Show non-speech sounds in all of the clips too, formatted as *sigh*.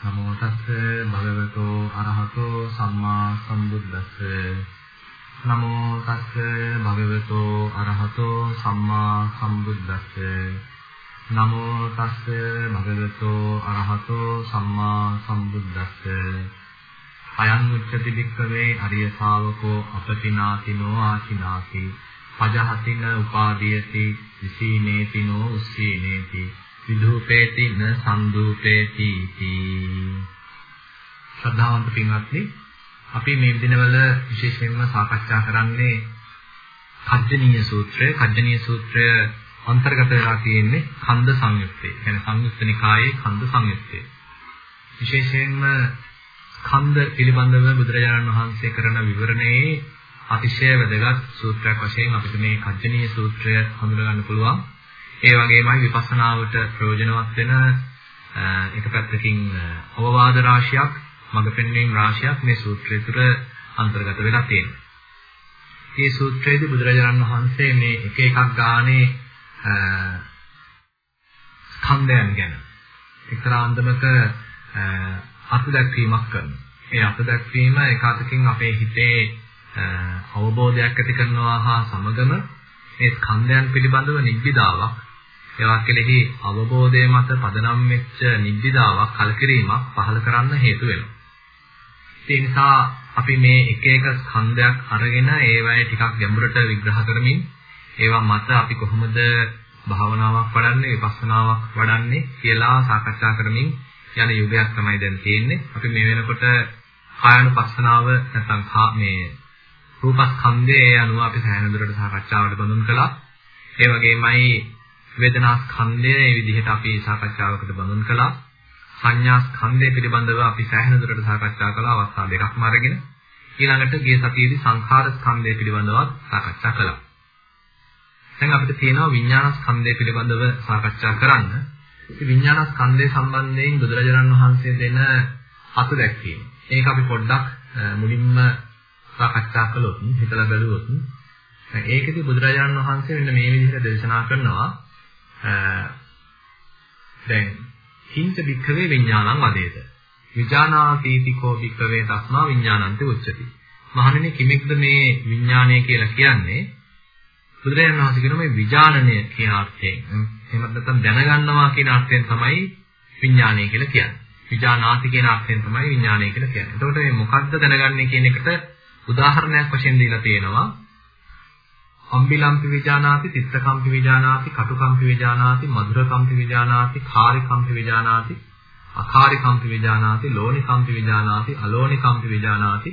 නමෝ තස්ස භගවතු අරහතෝ සම්මා සම්බුද්දස්ස. නමෝ තස්ස භගවතු අරහතෝ සම්මා සම්බුද්දස්ස. නමෝ තස්ස භගවතු අරහතෝ සම්මා සම්බුද්දස්ස. අයං උච්චති වික්කවේ අරිය ශාවකෝ අපතිනාතිනෝ ආචිනාති. පජහතින උපාදීයති විසීනේති නෝ උස්සීනේති. විදූපේති න සම්දූපේති තී ශ්‍රද්ධාවන්ත පින්වත්නි අපි මේ දිනවල විශේෂයෙන්ම සාකච්ඡා කරන්නේ කජ්ජනීය සූත්‍රය. කජ්ජනීය සූත්‍රය අන්තර්ගත වෙලා තියෙන්නේ කන්ද සංයුත්තේ. يعني සංයුත්ත නිකායේ කන්ද සංයුත්තේ. විශේෂයෙන්ම කන්ද පිළිබඳව බුදුරජාණන් වහන්සේ කරන විවරණයේ අතිශය වැදගත් සූත්‍රයක් වශයෙන් අපිට මේ කජ්ජනීය සූත්‍රය හඳුනා ගන්න පුළුවන්. ඒ වගේමයි විපස්සනාවට ප්‍රයෝජනවත් වෙන එක පැත්තකින් අවවාද රාශියක්, මඟ පෙන්වීම් රාශියක් මේ සූත්‍රය තුළ අන්තර්ගත වෙලා තියෙනවා. මේ සූත්‍රයේදී බුදුරජාණන් වහන්සේ මේ එක එකක් ගානේ ස්කන්ධයන් ගැන එක්තරා අන්දමක අත්දැකීමක් කරනවා. ඒ අත්දැකීම එකාතකින් අපේ හිතේ අවබෝධයක් ඇති කරනවා හා සමගම මේ ස්කන්ධයන් පිළිබඳව නිබ්බිදාවක් ඒවා කෙරෙහි අවබෝධය මත පදනම් වෙච්ච නිබ්බිදාවක් කලකිරීමක් පහළ කරන්න හේතු වෙනවා. ඒ නිසා අපි මේ එක එක ස්කන්ධයක් අරගෙන ඒවයි ටිකක් ගැඹුරට විග්‍රහ කරමින් ඒවා මත අපි කොහොමද භාවනාවක් වඩන්නේ විපස්සනාවක් වඩන්නේ කියලා සාකච්ඡා කරමින් යන යුගයක් තමයි දැන් තියෙන්නේ. අපි මේ වෙනකොට කායानुපස්සනාව නැත්නම් මේ රූපස්කන්ධයේ අනුව අපි සෑහෙන දුරට සාකච්ඡාවට බඳුන් කළා. ඒ වගේමයි වේදනා ස්කන්ධය මේ විදිහට අපි සාකච්ඡාවකට බඳුන් කළා. සංඥා ස්කන්ධය පිළිබඳව අපි සෑහෙන දුරට සාකච්ඡා කළා අවස්ථා දෙකක්ම අරගෙන. ඊළඟට ගිය සතියේදී සංඛාර ස්කන්ධය පිළිබඳවත් සාකච්ඡා කළා. දැන් අපිට තියෙනවා විඥාන ස්කන්ධය පිළිබඳව සාකච්ඡා කරන්න. ඉතින් විඥාන ස්කන්ධය සම්බන්ධයෙන් බුදුරජාණන් වහන්සේ දෙන අතු දැක්වීම. ඒක අපි පොඩ්ඩක් මුලින්ම සාකච්ඡා කළොත් හිතලා බැලුවොත් ඒකෙදි බුදුරජාණන් වහන්සේ මෙන්න මේ විදිහට දේශනා කරනවා දැන් හිංස වික්ඛවේ විඥානං වදේත. විඥානාතීති කෝ වික්ඛවේ තස්මා විඥානන්ති උච්චති. මහණෙනි කිමෙක්ද මේ විඥානය කියලා කියන්නේ? බුදුරජාණන් වහන්සේ කියන මේ විඥානනය කියන අර්ථයෙන්. එහෙමත් නැත්නම් දැනගන්නවා කියන අර්ථයෙන් තමයි විඥානය කියලා කියන්නේ. විඥානාති කියන අර්ථයෙන් තමයි විඥානය කියලා කියන්නේ. එතකොට මේ මොකක්ද දැනගන්නේ කියන එකට උදාහරණයක් වශයෙන් දීලා තියෙනවා. අම්බිලම්පි විජානාති, තිත්තකම්පි විජානාති, කටුකම්පි විජානාති, මధుරකම්පි විජානාති, කාරිකම්පි විජානාති, අකාරිකම්පි විජානාති, ලෝණිකම්පි විජානාති, අලෝණිකම්පි විජානාති,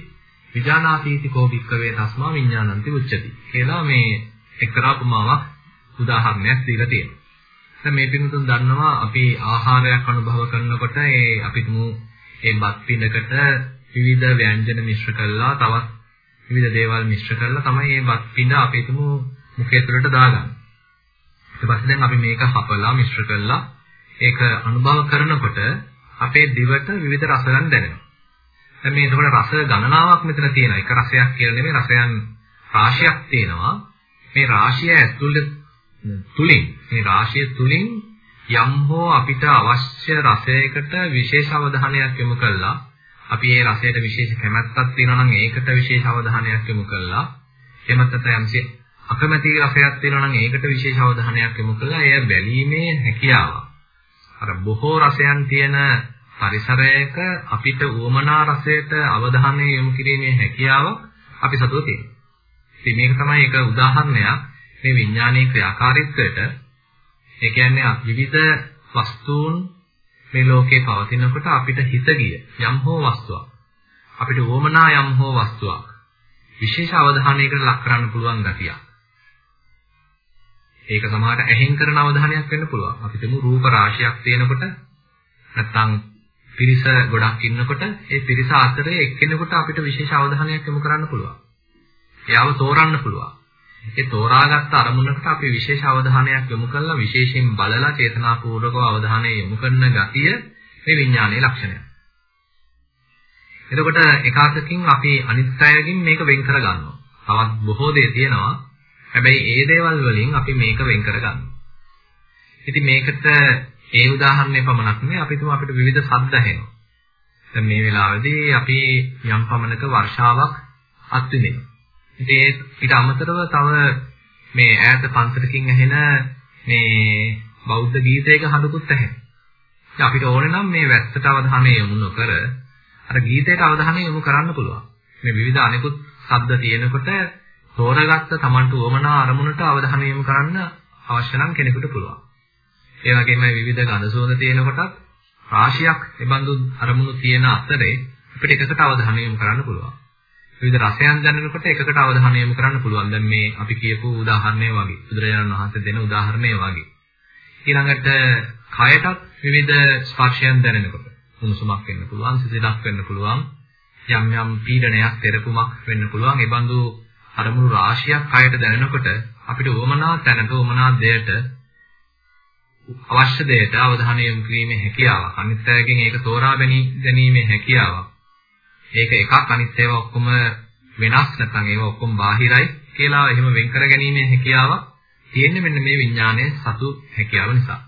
විජානාතිති කෝ භික්කවේ තස්මා විඥානන්ති උච්චති. කියලා මේ එක්තරා උපමාවක් උදාහරණයක් දීලා තියෙනවා. දැන් මේ පිටුතුන් දන්නවා අපි ආහාරයක් අනුභව කරනකොට ඒ අපිටම ඒ බත් පිඬකට විවිධ ව්‍යංජන මිශ්‍ර කළා තවත් විවිධ දේවල් මිශ්‍ර කරලා තමයි මේ බත් පිඬ අපි හිතමු මුඛය තුළට දාගන්නේ. ඊට පස්සේ දැන් අපි මේක හපලා මිශ්‍ර කරලා ඒක අනුභව කරනකොට අපේ දිවට විවිධ රස ගන්න දැනෙනවා. දැන් මේ එතකොට රස ගණනාවක් මෙතන තියෙනවා. එක රසයක් කියලා නෙමෙයි රසයන් රාශියක් තියෙනවා. මේ රාශිය ඇතුළත තුලින් මේ රාශිය තුලින් යම් හෝ අපිට අවශ්‍ය රසයකට විශේෂ අවධානයක් යොමු කළා අපි ඒ රසයට විශේෂ කැමැත්තක් තියෙනවා නම් ඒකට විශේෂ අවධානයක් යොමු කළා. එහෙමත් නැත්නම් යම්සේ අකමැති රසයක් තියෙනවා නම් ඒකට විශේෂ අවධානයක් යොමු කළා. එය බැලීමේ හැකියාව. අර බොහෝ රසයන් තියෙන පරිසරයක අපිට උවමනා රසයට අවධානය යොමු කිරීමේ හැකියාව අපි සතුව තියෙනවා. ඉතින් මේක තමයි එක උදාහරණයක් මේ විඥානීය ක්‍රියාකාරීත්වයට. ඒ කියන්නේ විවිධ වස්තුන් මේ ලෝකේ පවතිනකොට අපිට හිත ගිය යම් හෝ වස්තුවක් අපිට වොමනා යම් හෝ වස්තුවක් විශේෂ අවධානයකට ලක් කරන්න පුළුවන් ගතියක්. ඒක සමහරට ඇහෙන් කරන අවධානයක් වෙන්න පුළුවන්. අපි තුමු රූප රාශියක් තියෙනකොට නැත්නම් පිරිස ගොඩක් ඉන්නකොට ඒ පිරිස අතරේ එක්කෙනෙකුට අපිට විශේෂ අවධානයක් යොමු කරන්න පුළුවන්. එයාව තෝරන්න පුළුවන්. ඒ තෝරාගත්ත අරමුණකට අපි විශේෂ අවධානයක් යොමු කළා විශේෂයෙන් බලලා චේතනාපූර්වකව අවධානය යොමු කරන ගතිය මේ විඥානයේ ලක්ෂණය. එතකොට එකාතකින් අපි අනිත්‍යයෙන් මේක වෙන් කර ගන්නවා. තවත් බොහෝ දේ තියෙනවා. හැබැයි ඒ දේවල් වලින් අපි මේක වෙන් කර ගන්නවා. ඉතින් මේකට ඒ උදාහරණය පමණක් නෙවෙයි අපි තුම අපිට විවිධ ශබ්ද ඇහෙනවා. දැන් මේ වෙලාවේදී අපි යම් පමණක වර්ෂාවක් අත්විඳිනවා. ඉතින් ඊට අමතරව තව මේ ඈත පන්සලකින් ඇහෙන මේ බෞද්ධ ගීතයක හඬකුත් ඇහෙනවා. අපිට ඕනේ නම් මේ වැස්සට අවධානය යොමු නොකර අර ගීතයට අවධානය යොමු කරන්න පුළුවන්. මේ විවිධ අනිකුත් ශබ්ද තියෙනකොට තෝරගත්ත Tamanට උවමනා අරමුණට අවධානය යොමු කරන්න අවශ්‍ය නම් කෙනෙකුට පුළුවන්. ඒ වගේම විවිධ ගඳ සුවඳ තියෙනකොටත් රාශියක් එබඳු අරමුණු තියෙන අතරේ අපිට එකකට අවධානය යොමු කරන්න පුළුවන්. විවිධ රසයන් දැනෙනකොට එකකට අවධානය යොමු කරන්න පුළුවන්. දැන් මේ අපි කියපු උදාහරණය වගේ. බුදුරජාණන් වහන්සේ දෙන උදාහරණය වගේ. ඊළඟට කයටත් විවිධ ස්පර්ශයන් දැනෙනකොට උණුසුමක් වෙන්න පුළුවන්, සිසිලක් වෙන්න පුළුවන්, යම් යම් පීඩනයක්, තෙරපුමක් වෙන්න පුළුවන්. ඒ බඳු අරමුණු රාශියක් කයට දැනෙනකොට අපිට උවමනා තැනට උවමනා දෙයට අවශ්‍ය දෙයට අවධානය යොමු කිරීමේ හැකියාවක් අනිත් අයගෙන් ඒක තෝරා ගැනීමේ හැකියාවක් ඒක එකක්. අනිත් ඒවා ඔක්කොම වෙනස් නැත්නම් ඒවා ඔක්කොම බාහිරයි කියලා එහෙම වෙන් කර ගැනීමේ හැකියාවක් තියෙන්නේ මෙන්න මේ විඥානයේ සතු හැකියාව නිසා.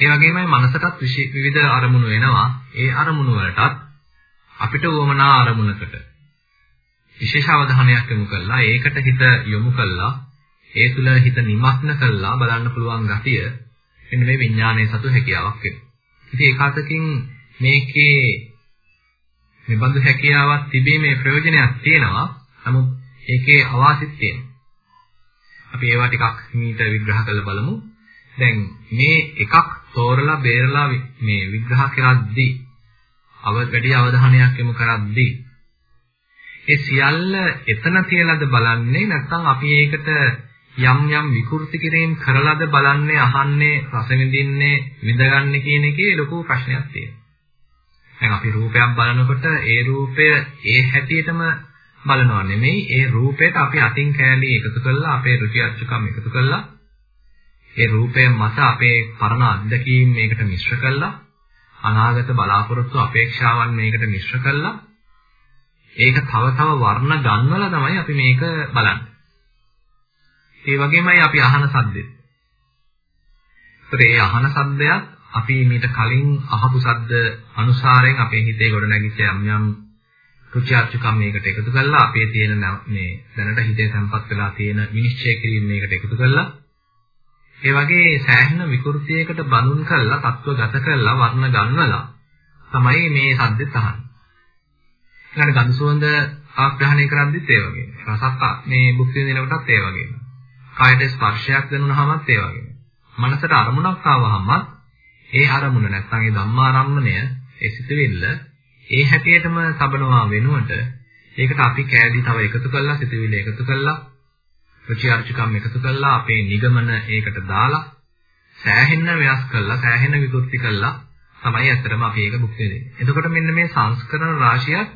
ඒ වගේමයි මනසටත් විවිධ අරමුණු එනවා. ඒ අරමුණු වලටත් අපිට වමනා අරමුණකට විශේෂ අවධානයක් යොමු කළා. ඒකට හිත යොමු කළා. ඒ තුල හිත නිමග්න කළා. බලන්න පුළුවන් ගතිය මෙන්න මේ විඥානයේ සතු හැකියාවක් වෙනවා. ඉතින් ඒකාතකින් මේකේ මේ බඳු හැකියාවක් තිබීමේ ප්‍රයෝජනයක් තියෙනවා. නමුත් ඒකේ අවාසිත් තියෙනවා. අපි ඒවා ටිකක් මීට විග්‍රහ කරලා බලමු. දැන් මේ එකක් තෝරලා බේරලා මේ විග්‍රහ කරද්දී අව වැඩි අවධානයක් යොමු කරද්දී ඒ සියල්ල එතන තියලාද බලන්නේ නැත්නම් අපි ඒකට යම් යම් විකෘති කිරීම කරලාද බලන්නේ අහන්නේ රස විඳින්නේ විඳගන්නේ කියන එකේ ලොකු ප්‍රශ්නයක් තියෙනවා. දැන් අපි රූපයක් බලනකොට ඒ රූපය ඒ හැටියටම බලනවා නෙමෙයි ඒ රූපයට අපි අතින් කෑලි එකතු කරලා අපේ රුචි අරුචිකම් එකතු කරලා ඒ රූපය මත අපේ පරණ අත්දැකීම් මේකට මිශ්‍ර කරලා අනාගත බලාපොරොත්තු අපේක්ෂාවන් මේකට මිශ්‍ර කරලා ඒක තව තව වර්ණ ගන්වලා තමයි අපි මේක බලන්නේ. ඒ වගේමයි අපි අහන සද්දෙත්. ඒතර ඒ අහන සද්දයක් අපි මීට කලින් අහපු සද්ද අනුසාරයෙන් අපේ හිතේ ගොඩනැගිච්ච යම් යම් රුචි අරුචිකම් මේකට එකතු කරලා අපේ තියෙන මේ දැනට හිතේ තැම්පත් වෙලා තියෙන විනිශ්චය කිරීම මේකට එකතු කරලා ඒ වගේ සෑහෙන විකෘතියකට බඳුන් කරලා තත්ත්වගත කරලා වර්ණ ගන්නලා තමයි මේ සද්දෙත් අහන්නේ. ඊළඟ ගඳ සුවඳ ආග්‍රහණය කරද්දිත් ඒ වගේ. රසක් මේ භුක්ති විඳිනකොටත් ඒ වගේ. කායට ස්පර්ශයක් දැනුණාමත් ඒ වගේ. මනසට අරමුණක් ආවහමත් ඒ අරමුණ නැත්නම් ඒ ධම්මාරම්මණය ඒ සිතුවිල්ල ඒ හැටියටම තබනවා වෙනුවට ඒකට අපි කෑලි තව එකතු කරලා සිතුවිල්ල එකතු කරලා රුචි අරුචිකම් එකතු කරලා අපේ නිගමන ඒකට දාලා සෑහෙන්න වෙනස් කරලා සෑහෙන විකෘති කරලා තමයි ඇත්තටම අපි ඒක භුක්ති විඳින්නේ. එතකොට මෙන්න මේ සංස්කරණ රාශියක්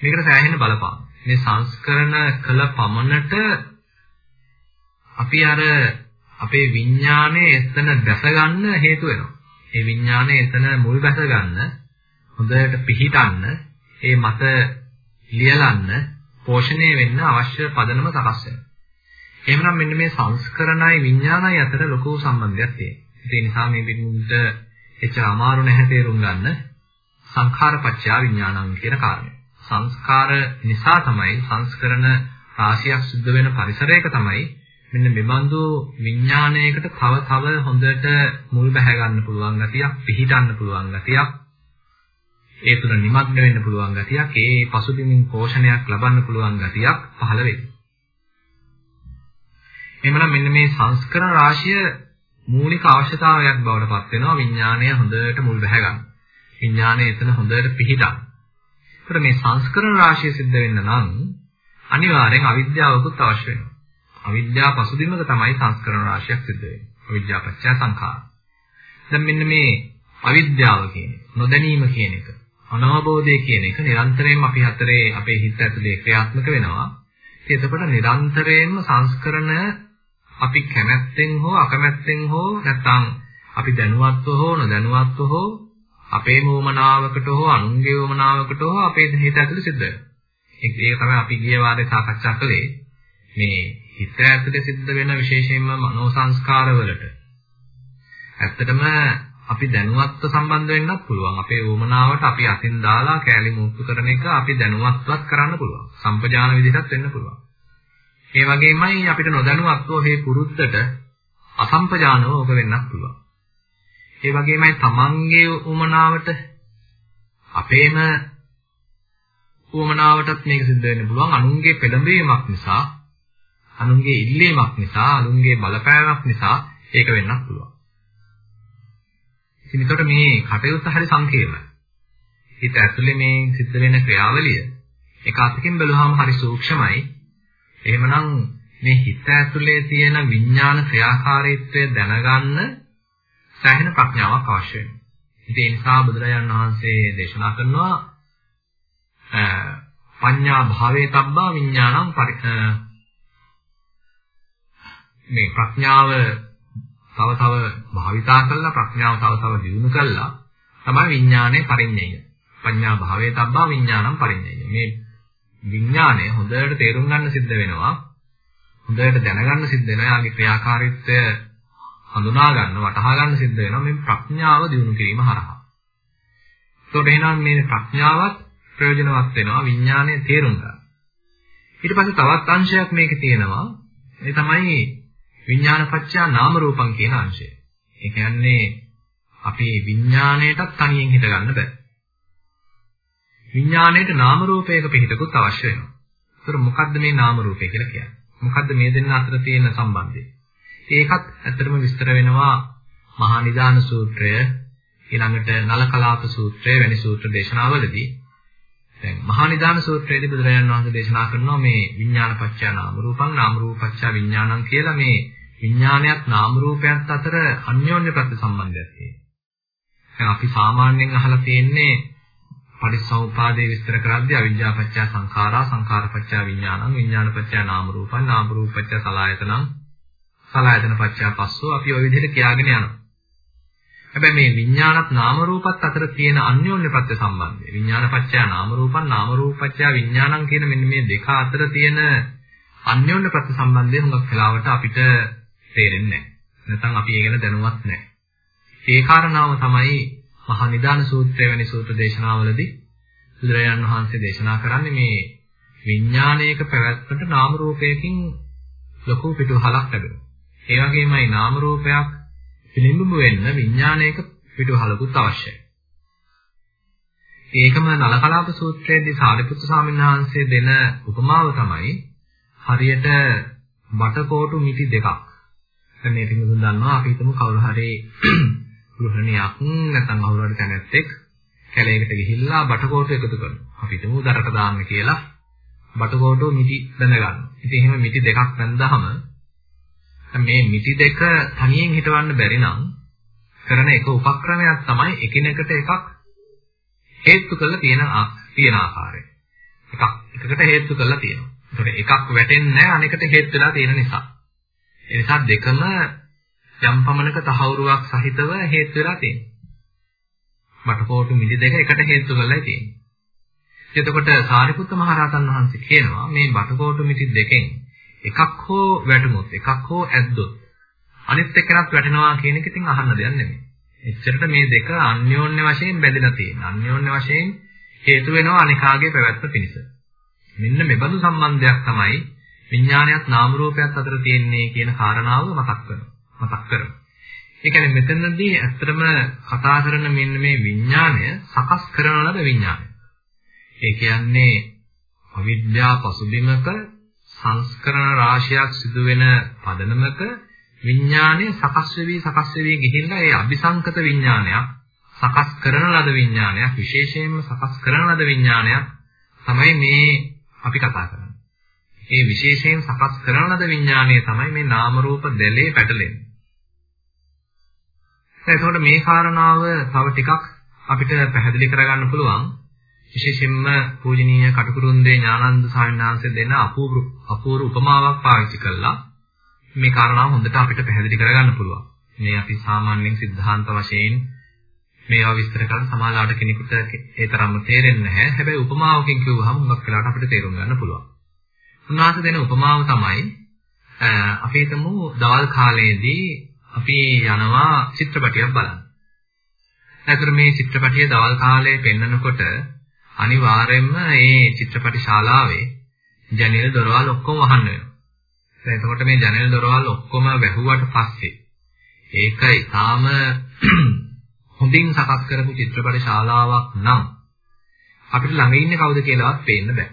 මේකට සෑහෙන බලපාන. මේ සංස්කරණ කළ පමණට අපි අර අපේ විඥානයේ එතන දැස ගන්න හේතු වෙනවා. ඒ විඥානයේ එතන මුල් බැස ගන්න හොඳට පිහිටන්න ඒ මත ලියලන්න පෝෂණය වෙන්න අවශ්‍ය පදනම සකස් වෙනවා. එහෙනම් මෙන්න මේ සංස්කරණයි විඥානයි අතර ලොකු සම්බන්ධයක් තියෙනවා. ඒ නිසා මේ බින්දුන්ට එච්චර අමාරු නැහැ තේරුම් ගන්න සංඛාරපච්චය විඥානං කියන කාරණය. සංස්කාර නිසා තමයි සංස්කරණ රාශියක් සිද්ධ වෙන පරිසරයක තමයි මෙන්න මෙබඳු විඥානයකට තව තව හොඳට මුල් බැහැ ගන්න පුළුවන් ගතියක්, පිහිටන්න පුළුවන් ගතියක්, ඒ තුන නිමග්න වෙන්න පුළුවන් ගතියක්, ඒ පසුබිමින් පෝෂණයක් ලබන්න පුළුවන් ගතියක් පහළ වෙනවා. එහෙමනම් මෙන්න මේ සංස්කරණ රාශිය මූලික අවශ්‍යතාවයක් බවට පත් වෙනවා විඥානය හොඳට මුල් බැහැ ගන්න. විඥානය එතන හොඳට පිහිටා. ඒතර මේ සංස්කරණ රාශිය සිද්ධ වෙන්න නම් අනිවාර්යෙන් අවිද්‍යාවකුත් අවශ්‍ය වෙනවා. අවිද්‍යාව පසුබිමක තමයි සංස්කරණ රාශියක් සිද්ධ වෙන්නේ. අවිද්‍යාව පත්‍ය සංඛාර. දැන් මෙන්න මේ අවිද්‍යාව කියන්නේ නොදැනීම කියන එක අනවබෝධය කියන එක නිරන්තරයෙන්ම අපි හතරේ අපේ හිත ඇතුලේ ක්‍රියාත්මක වෙනවා. ඉතින් එතකොට නිරන්තරයෙන්ම සංස්කරණ අපි කැමැත්තෙන් හෝ අකමැත්තෙන් හෝ නැත්නම් අපි දැනුවත්ව හෝ නොදැනුවත්ව හෝ අපේ මොමනාවකට හෝ අනුන්ගේ මොමනාවකට හෝ අපේ හිත ඇතුලේ සිද්ධ වෙනවා. ඒක තමයි අපි ගිය වාරේ සාකච්ඡා කළේ. මේ හිත ඇතුලේ සිද්ධ වෙන විශේෂයෙන්ම මනෝ සංස්කාරවලට ඇත්තටම අපි දැනුවත්ව සම්බන්ධ වෙන්නත් පුළුවන්. අපේ වමනාවට අපි අතින් දාලා කෑලි මුත්තු කරන එක අපි දැනුවත්වත් කරන්න පුළුවන්. සම්පජාන විදිහටත් වෙන්න පුළුවන්. ඒ වගේමයි අපිට නොදැනුවත්ව මේ පුරුද්දට අසම්පජානව ඕක වෙන්නත් පුළුවන්. ඒ වගේමයි තමන්ගේ වමනාවට අපේම වමනාවටත් මේක සිද්ධ වෙන්න පුළුවන්. අනුන්ගේ පෙළඹවීමක් නිසා, අනුන්ගේ ඉල්ලීමක් නිසා, අනුන්ගේ බලපෑමක් නිසා ඒක වෙන්නත් පුළුවන්. ඉතින් ඒකට මේ කටයුත්ත හරි සංකීර්ණයි. හිත ඇතුලේ මේ සිද්ධ වෙන ක්‍රියාවලිය එක අතකින් බැලුවාම හරි සූක්ෂමයි. එහෙමනම් මේ හිත ඇතුලේ තියෙන විඥාන ක්‍රියාකාරීත්වය දැනගන්න සෑහෙන ප්‍රඥාවක් අවශ්‍ය වෙනවා. ඉතින් ඒ නිසා බුදුරජාණන් වහන්සේ දේශනා කරනවා පඤ්ඤා භාවේ තබ්බා විඥානං මේ ප්‍රඥාව තව තව භාවිතා කරලා ප්‍රඥාව තව තව දියුණු කළා තමයි විඥානයේ පරිඤ්ඤය. පඤ්ඤා භාවයේ තබ්බා විඥානම් පරිඤ්ඤය. මේ විඥානය හොඳට තේරුම් ගන්න සිද්ධ වෙනවා. හොඳට දැනගන්න සිද්ධ වෙනවා. යාගේ ක්‍රියාකාරීත්වය හඳුනා ගන්න, වටහා ගන්න සිද්ධ වෙනවා මේ ප්‍රඥාව දියුණු කිරීම හරහා. ඒකට එහෙනම් මේ ප්‍රඥාවත් ප්‍රයෝජනවත් වෙනවා විඥානය තේරුම් ගන්න. ඊට පස්සේ තවත් අංශයක් මේකේ තියෙනවා. ඒ තමයි විඥානපච්චා නාම රූපං කියන අංශය. ඒ කියන්නේ අපේ විඥාණයටත් තනියෙන් හිත ගන්න බෑ. විඥාණයට නාම රූපයක පිහිටකුත් අවශ්‍ය වෙනවා. ඒතර මොකද්ද මේ නාම රූපය කියලා කියන්නේ? මොකද්ද මේ දෙන්න අතර තියෙන සම්බන්ධය? ඒකත් ඇත්තටම විස්තර වෙනවා මහා නිදාන සූත්‍රය ඊළඟට නල කලාප සූත්‍රය වැනි සූත්‍ර දේශනාවලදී දැන් මහා නිදාන සූත්‍රයේදී බුදුරජාණන් වහන්සේ දේශනා කරනවා මේ විඥානපච්චය නාම රූපං නාම රූපපච්චය විඥානං කියලා මේ විඥානයත් නාම රූපයත් අතර අන්‍යෝන්‍ය ප්‍රත්‍ය සම්බන්ධයක් තියෙනවා. අපි සාමාන්‍යයෙන් අහලා තියෙන්නේ පටිච්චසමුපාදයේ විස්තර කරද්දී අවිජ්ජා පත්‍ය සංඛාරා සංඛාර පත්‍ය විඥානං විඥාන පත්‍ය නාම රූපං නාම රූප පත්‍ය සලආයතනං සලආයතන පත්‍ය පස්සෝ අපි ওই විදිහට කියාගෙන යනවා. හැබැයි මේ විඥානත් නාම රූපත් අතර තියෙන අන්‍යෝන්‍ය ප්‍රත්‍ය සම්බන්ධය විඥාන පත්‍ය නාම රූපං නාම රූප පත්‍ය විඥානං කියන මෙන්න මේ දෙක අතර තියෙන අන්‍යෝන්‍ය ප්‍රත්‍ය සම්බන්ධය හුඟක් වෙලාවට අපිට තේරෙන්නේ නැහැ. නැත්නම් අපි ඒ ගැන දැනුවත් නැහැ. ඒ කාරණාව තමයි මහා නිදාන සූත්‍රය වැනි සූත්‍ර දේශනාවලදී බුදුරජාණන් වහන්සේ දේශනා කරන්නේ මේ විඥානයක පැවැත්මට නාම රූපයකින් ලොකු පිටුහලක් ලැබෙනවා. ඒ වගේමයි නාම රූපයක් පිළිඹු වෙන්න විඥානයක පිටුහලකුත් අවශ්‍යයි. ඒකම නලකලාප සූත්‍රයේදී සාරිපුත්‍ර ස්වාමීන් වහන්සේ දෙන උපමාව තමයි හරියට බටකොටු මිටි දෙකක් දැන් මේ පිටුදුන් දන්නවා අපි හිතමු කවුරු හරි *clears throat* ගෘහණියක් නැත්නම් කවුරු හරි තැනැත්තෙක් කැලේකට ගිහිල්ලා බටකොටු එකතු කරනවා. අපි හිතමු දරට දාන්න කියලා බටකොටු මිටි බඳ ගන්නවා. ඉතින් එහෙම මිටි දෙකක් බඳහම මේ මිටි දෙක තනියෙන් හිටවන්න බැරි නම් කරන එක උපක්‍රමයක් තමයි එකිනෙකට එකක් හේතු කරලා තියෙන තියෙන ආකාරය. එකක් එකකට හේතු කරලා තියෙනවා. ඒතකොට එකක් වැටෙන්නේ නැහැ අනෙකට හේතු වෙලා තියෙන නිසා. ඒ නිසා දෙකම යම් පමණක තහවුරුවක් සහිතව හේතු වෙලා තියෙනවා. මටකෝටු මිලි දෙක එකට හේතු කරලා තියෙන්නේ. එතකොට සාරිපුත්ත මහ රහතන් වහන්සේ කියනවා මේ බටකෝටු මිටි දෙකෙන් එකක් හෝ වැටුනොත් එකක් හෝ ඇද්දොත් අනිත් එක්කනත් වැටෙනවා කියන එක ඉතින් අහන්න දෙයක් නෙමෙයි. එච්චරට මේ දෙක අන්‍යෝන්‍ය වශයෙන් බැඳලා තියෙනවා. අන්‍යෝන්‍ය වශයෙන් හේතු වෙනවා අනිකාගේ පැවැත්ම පිණිස. මෙන්න මෙබඳු සම්බන්ධයක් තමයි විඥානයත් නාම රූපයත් අතර තියෙන්නේ කියන කාරණාව මතක් කරනවා. මතක් කරනවා. ඒ කියන්නේ මෙතනදී ඇත්තටම කතා කරන මෙන්න මේ විඥානය සකස් කරන ලද විඥානය. ඒ කියන්නේ අවිද්‍යා පසුබිමක සංස්කරණ රාශියක් සිදු වෙන පදනමක විඥානය සකස් වෙවි සකස් වෙවි ගිහිල්ලා ඒ අபிසංකත විඥානයක් සකස් කරන ලද විඥානයක් විශේෂයෙන්ම සකස් කරන ලද විඥානයක් තමයි මේ අපි කතා කරන්නේ. ඒ විශේෂයෙන් සකස් කරන ලද විඥානය තමයි මේ නාම රූප දෙලේ පැටලෙන්නේ. එතකොට මේ කාරණාව තව ටිකක් අපිට පැහැදිලි කරගන්න පුළුවන්. විශේෂයෙන්ම පූජනීය කටුකුරුන්දේ ඥානන්ද ස්වාමීන් වහන්සේ දෙන අපූර්ව අපූර්ව උපමාවක් පාවිච්චි කළා. මේ කාරණාව හොඳට අපිට පැහැදිලි කරගන්න පුළුවන්. මේ අපි සාමාන්‍යයෙන් સિદ્ધාන්ත වශයෙන් මේවා විස්තර කරන සමාජාට කෙනෙකුට ඒ තරම්ම තේරෙන්නේ නැහැ. හැබැයි උපමාවකින් කිව්වහම හුඟක් වෙලාවට අපිට තේරුම් ගන්න පුළුවන්. උන්වහන්සේ දෙන උපමාව තමයි අපි හිතමු දවල් කාලයේදී අපි යනවා චිත්‍රපටියක් බලන්න. ඒතර මේ චිත්‍රපටිය දවල් කාලයේ පෙන්නකොට අනිවාර්යයෙන්ම මේ චිත්‍රපටි ශාලාවේ ජනෙල් දොරවල් ඔක්කොම වහන්න වෙනවා. දැන් එතකොට මේ ජනෙල් දොරවල් ඔක්කොම වැහුවට පස්සේ ඒක ඊටාම *clears throat* හොඳින් සකස් කරපු චිත්‍රපට ශාලාවක් නම් අපිට ළඟ ඉන්නේ කවුද කියලාවත් පේන්න බෑ.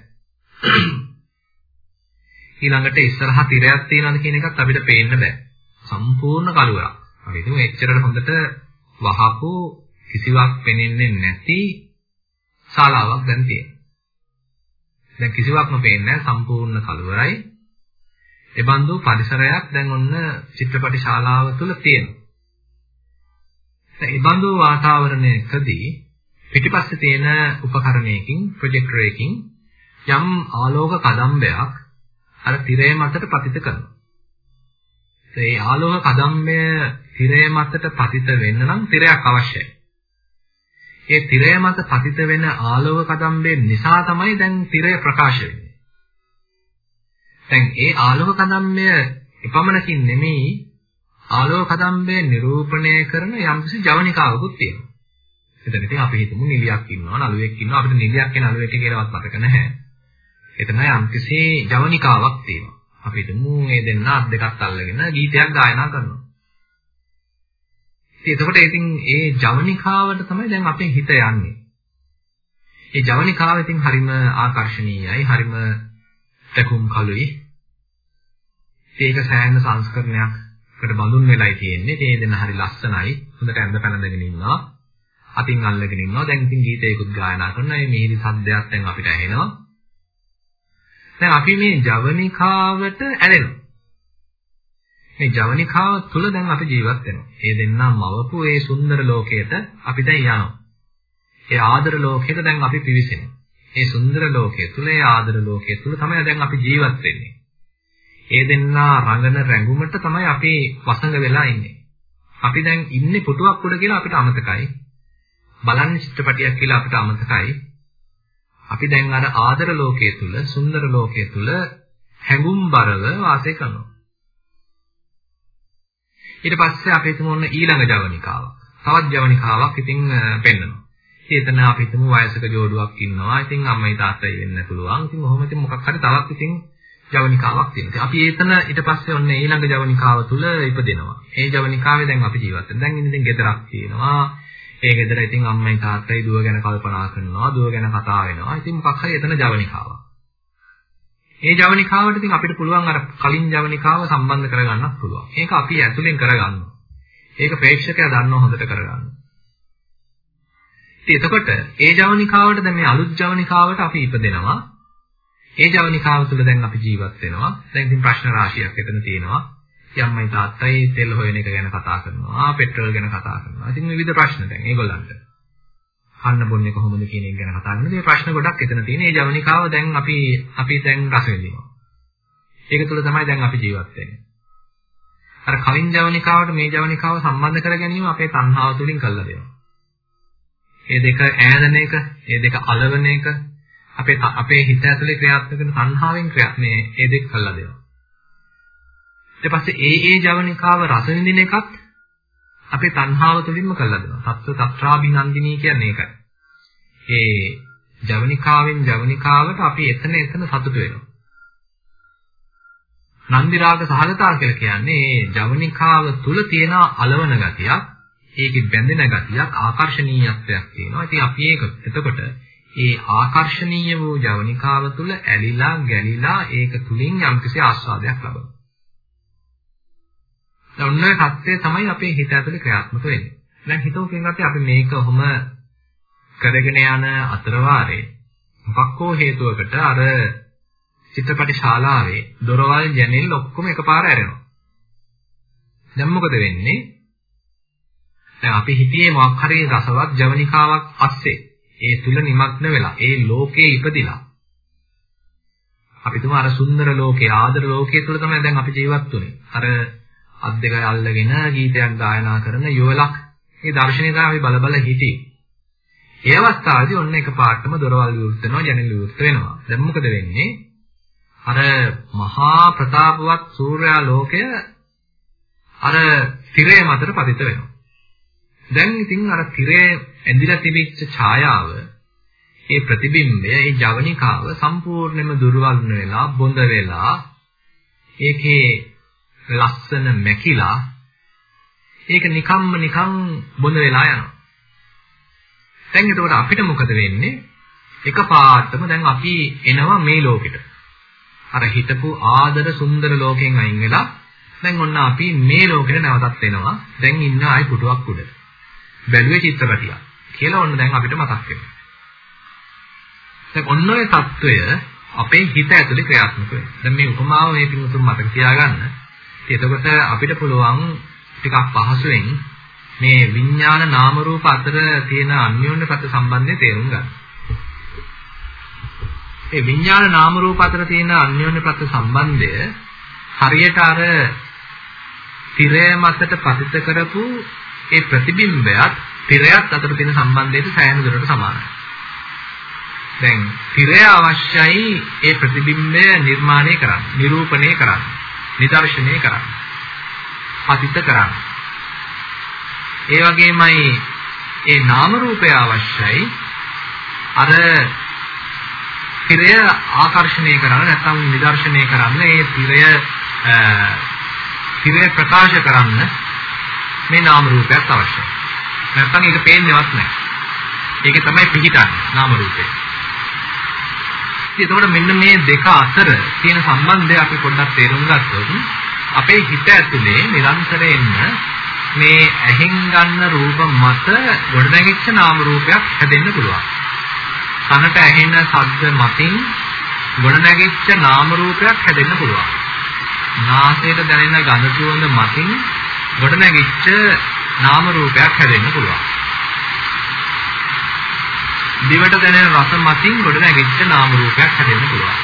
*clears throat* ඊළඟට ඉස්සරහා තිරයක් තියෙනවද කියන එකත් අපිට පේන්න බෑ. සම්පූර්ණ කළුවරක්. අපි හිතමු එච්චරට හොඳට වහපු කිසිවක් පෙනෙන්නේ නැති ශාලාවක් දැන් තියෙනවා. දැන් කිසිවක්ම පේන්නේ නැහැ සම්පූර්ණ කළුවරයි. එබඳු පරිසරයක් දැන් ඔන්න චිත්‍රපට ශාලාව තුල තියෙනවා. දැන් එබඳු වාතාවරණයකදී පිටිපස්සේ තියෙන උපකරණයකින් ප්‍රොජෙක්ටර් එකකින් යම් ආලෝක කදම්බයක් අර තිරය මතට පතිත කරනවා. ඒ ආලෝක කදම්බය තිරය මතට පතිත වෙන්න නම් තිරයක් අවශ්‍යයි. ඒ තිරය මත පතිත වෙන ආලෝක කදම්බේ නිසා තමයි දැන් තිරය ප්‍රකාශ වෙන්නේ. දැන් ඒ ආලෝක කදම්බය එපමණකින් නෙමෙයි ආලෝක කදම්බය නිරූපණය කරන යම්කිසි ජවනිකාවකුත් තියෙනවා. එතන ඉතින් අපි හිතමු නිලියක් ඉන්නවා නළුවෙක් ඉන්නවා අපිට නිලියක් කියන නළුවෙක් කියලාවත් මතක නැහැ. එතන යම්කිසි ජවනිකාවක් තියෙනවා. අපි හිතමු මේ දෙන්න අත් දෙකක් අල්ලගෙන ගීතයක් ගායනා කරනවා. ඉතින් එතකොට ඉතින් ඒ ජවනිකාවට තමයි දැන් අපේ හිත යන්නේ. ඒ ජවනිකාව ඉතින් හරිම ආකර්ශනීයයි, හරිම තකුම් කළුයි. ඒක සෑහෙන සංස්කරණයක්කට බඳුන් වෙලයි තියෙන්නේ. ඒ දෙන්න හරි ලස්සනයි. හොඳට ඇඳ පැනඳගෙන ඉන්නවා. අතින් අල්ලගෙන ඉන්නවා. දැන් ඉතින් ගීතයකුත් ගායනා කරනවා. මේ මිහිරි සද්දයක් දැන් අපිට ඇහෙනවා. දැන් අපි මේ ජවනිකාවට ඇලෙනවා. මේ ජවනිකාව තුල දැන් අපි ජීවත් වෙනවා. ඒ දෙන්නා මවපු ඒ සුන්දර ලෝකයට අපි දැන් යනවා. ඒ ආදර ලෝකයට දැන් අපි පිවිසෙනවා. ඒ සුන්දර ලෝකයේ තුල ඒ ආදර ලෝකයේ තුල තමයි දැන් අපි ජීවත් වෙන්නේ. ඒ දෙන්නා රඟන රැඟුමට තමයි අපි වසඟ වෙලා ඉන්නේ. අපි දැන් ඉන්නේ පුටුවක් උඩ කියලා අපිට අමතකයි. බලන්නේ චිත්‍රපටියක් කියලා අපිට අමතකයි. අපි දැන් අර ආදර ලෝකයේ තුල සුන්දර ලෝකයේ තුල හැඟුම්overව වාසය කරනවා. ඊට පස්සේ අපි හිතමු ඔන්න ඊළඟ ජවනිකාව. තවත් ජවනිකාවක් ඉතින් පෙන්වනවා. ඉතින් අපි හිතමු වයසක ජෝඩුවක් ඉන්නවා. ඉතින් අම්මයි තාත්තයි වෙන්න පුළුවන්. ඉතින් කොහොම ඉතින් මොකක් හරි තවත් ඉතින් ජවනිකාවක් තියෙනවා. අපි ඒතන ඊට පස්සේ ඔන්න ඊළඟ ජවනිකාව තුල ඉපදෙනවා. ඒ ජවනිකාවේ දැන් අපි ජීවත් වෙනවා. දැන් ඉතින් ගෙදරක් තියෙනවා. ඒ ගෙදර ඉතින් අම්මයි තාත්තයි දුව ගැන කල්පනා කරනවා, දුව ගැන කතා වෙනවා. ඉතින් මොකක් හරි එතන ජවනිකාවක්. ඒ ජවනිකාවට ඉතින් අපිට පුළුවන් අර කලින් ජවනිකාව සම්බන්ධ කරගන්නත් පුළුවන්. ඒක අපි ඇතුලෙන් කරගන්නවා. ඒක ප්‍රේක්ෂකයා දන්නව හොඳට කරගන්න. ඉතින් එතකොට ඒ ජවනිකාවට දැන් මේ අලුත් ජවනිකාවට අපි ඉපදෙනවා. ඒ ජවනිකාව තුළ දැන් අපි ජීවත් වෙනවා. දැන් ඉතින් ප්‍රශ්න රාශියක් එතන තියෙනවා. යම්මයි තාත්තයි තෙල් හොයන එක ගැන කතා කරනවා, පෙට්‍රල් ගැන කතා කරනවා. ඉතින් විවිධ ප්‍රශ්න දැන් ඒගොල්ලන්ට. කන්න බොන්නේ කොහොමද කියන එක ගැන කතා කරනවා. මේ ප්‍රශ්න ගොඩක් එතන තියෙන. මේ ජවනිකාව දැන් අපි අපි දැන් රස විඳිනවා. ඒක තුළ තමයි දැන් අපි ජීවත් වෙන්නේ. අර කලින් ජවනිකාවට මේ ජවනිකාව සම්බන්ධ කර ගැනීම අපේ තණ්හාව තුළින් කළා දෙනවා. මේ දෙක ඈඳන එක, මේ දෙක අලවන එක අපේ අපේ හිත ඇතුලේ ක්‍රියාත්මක වෙන තණ්හාවෙන් ක්‍රියා මේ මේ දෙක කළා දෙනවා. ඊට පස්සේ ඒ ඒ ජවනිකාව රස විඳින එකත් අපේ තණ්හාව තුළින්ම කළා දෙනවා. සත්ව තත්‍රාභිනන්දිනී කියන්නේ ඒකයි. ඒ ජවනිකාවෙන් ජවනිකාවට අපි එතන එතන සතුට වෙනවා. නන්දි රාග සහගතා කියලා කියන්නේ මේ ජවනිකාව තුල තියෙන అలවන ගතියක්, ඒකේ බැඳෙන ගතියක්, ආකර්ශනීයත්වයක් තියෙනවා. ඉතින් අපි ඒක එතකොට ඒ ආකර්ශනීය වූ ජවනිකාව තුල ඇලිලා ගැලිලා ඒක තුලින් යම්කිසි ආස්වාදයක් ලබනවා. දැන් ඔන්න සත්‍යය තමයි අපේ හිත ඇතුලේ ක්‍රියාත්මක වෙන්නේ. දැන් හිතමු කියනවාට අපි මේක ඔහොම කරගෙන යන අතරවාරේ මොකක්කෝ හේතුවකට අර චිත්‍රපට ශාලාවේ දොරවල් ජනෙල් ඔක්කොම එකපාර ඇරෙනවා. දැන් මොකද වෙන්නේ? දැන් අපි හිතියේ මොකක් හරි රසවත් ජවනිකාවක් අස්සේ ඒ තුල নিমগ্ন වෙලා ඒ ලෝකේ ඉපදිලා අපි තුමා අර සුන්දර ලෝකේ ආදර ලෝකයේ තුල තමයි දැන් අපි ජීවත් වෙන්නේ. අර අත් දෙක අල්ලගෙන ගීතයක් ගායනා කරන යුවලක් මේ දර්ශනීය අපි බල බල හිටියේ. ඒ අවස්ථාවේදී ඔන්න එකපාරටම දොරවල් විවෘත වෙනවා, ජනෙල් විවෘත වෙනවා. දැන් මොකද වෙන්නේ? අර මහා ප්‍රතාපවත් සූර්යා ලෝකය අර තිරය මතට පතිත වෙනවා. දැන් ඉතින් අර තිරේ ඇඳිලා තිබිච්ච ඡායාව ඒ ප්‍රතිබිම්බය ඒ ජවනිකාව සම්පූර්ණයෙන්ම දුර්වල වෙලා බොඳ වෙලා ඒකේ ලස්සන මැකිලා ඒක නිකම්ම නිකම් බොඳ වෙලා යනවා. දැන් එතකොට අපිට මොකද වෙන්නේ? එකපාරටම දැන් අපි එනවා මේ ලෝකෙට. අර හිතපු ආදර සුන්දර ලෝකෙන් අයින් වෙලා දැන් ඔන්න අපි මේ ලෝකෙට නැවතත් එනවා. දැන් ඉන්න ආයි පුටුවක් උඩ. බැලුවේ චිත්‍රපටියක්. කියලා ඔන්න දැන් අපිට මතක් වෙනවා. දැන් ඔන්න ඔය తত্ত্বය අපේ හිත ඇතුලේ ක්‍රියාත්මක වෙනවා. දැන් මේ උපමාව මේ පිටුතුන් මතක තියාගන්න. එතකොට අපිට පුළුවන් ටිකක් පහසුවෙන් මේ විඥාන නාම රූප අතර තියෙන අන්‍යෝන්‍ය පත සම්බන්ධය තේරුම් ගන්න. ඒ විඥාන නාම රූප අතර තියෙන අන්‍යෝන්‍ය පත සම්බන්ධය හරියට අර තිරය මතට පතිත කරපු ඒ ප්‍රතිබිම්බයත් තිරයත් අතර තියෙන සම්බන්ධයට සෑහෙන දුරට සමානයි. දැන් තිරය අවශ්‍යයි ඒ ප්‍රතිබිම්බය නිර්මාණය කරන්න, නිරූපණය කරන්න, නිදර්ශනය කරන්න, පතිත කරන්න. ඒ වගේමයි ඒ නාම රූපය අවශ්‍යයි අර තිරය ආකර්ෂණය කරන්න නැත්නම් නිදර්ශනය කරන්න ඒ තිරය තිරය ප්‍රකාශ කරන්න මේ නාම රූපයක් අවශ්‍යයි. නැත්නම් ඒක පේන්නේවත් නැහැ. ඒකේ තමයි පිහිටන්නේ නාම රූපේ. එතකොට මෙන්න මේ දෙක අතර තියෙන සම්බන්ධය අපි පොඩ්ඩක් තේරුම් ගත්තොත් අපේ හිත ඇතුලේ නිරන්තරයෙන්ම මේ ඇහෙන් ගන්න රූප මත ගොඩනැගිච්ච නාම රූපයක් හැදෙන්න පුළුවන්. කනට ඇහෙන ශබ්ද මතින් ගොඩනැගිච්ච නාම රූපයක් හැදෙන්න පුළුවන්. නාසයට දැනෙන ගඳ සුවඳ මතින් ගොඩනැගිච්ච නාම රූපයක් හැදෙන්න පුළුවන්. දිවට දැනෙන රස මතින් ගොඩනැගිච්ච නාම රූපයක් හැදෙන්න පුළුවන්.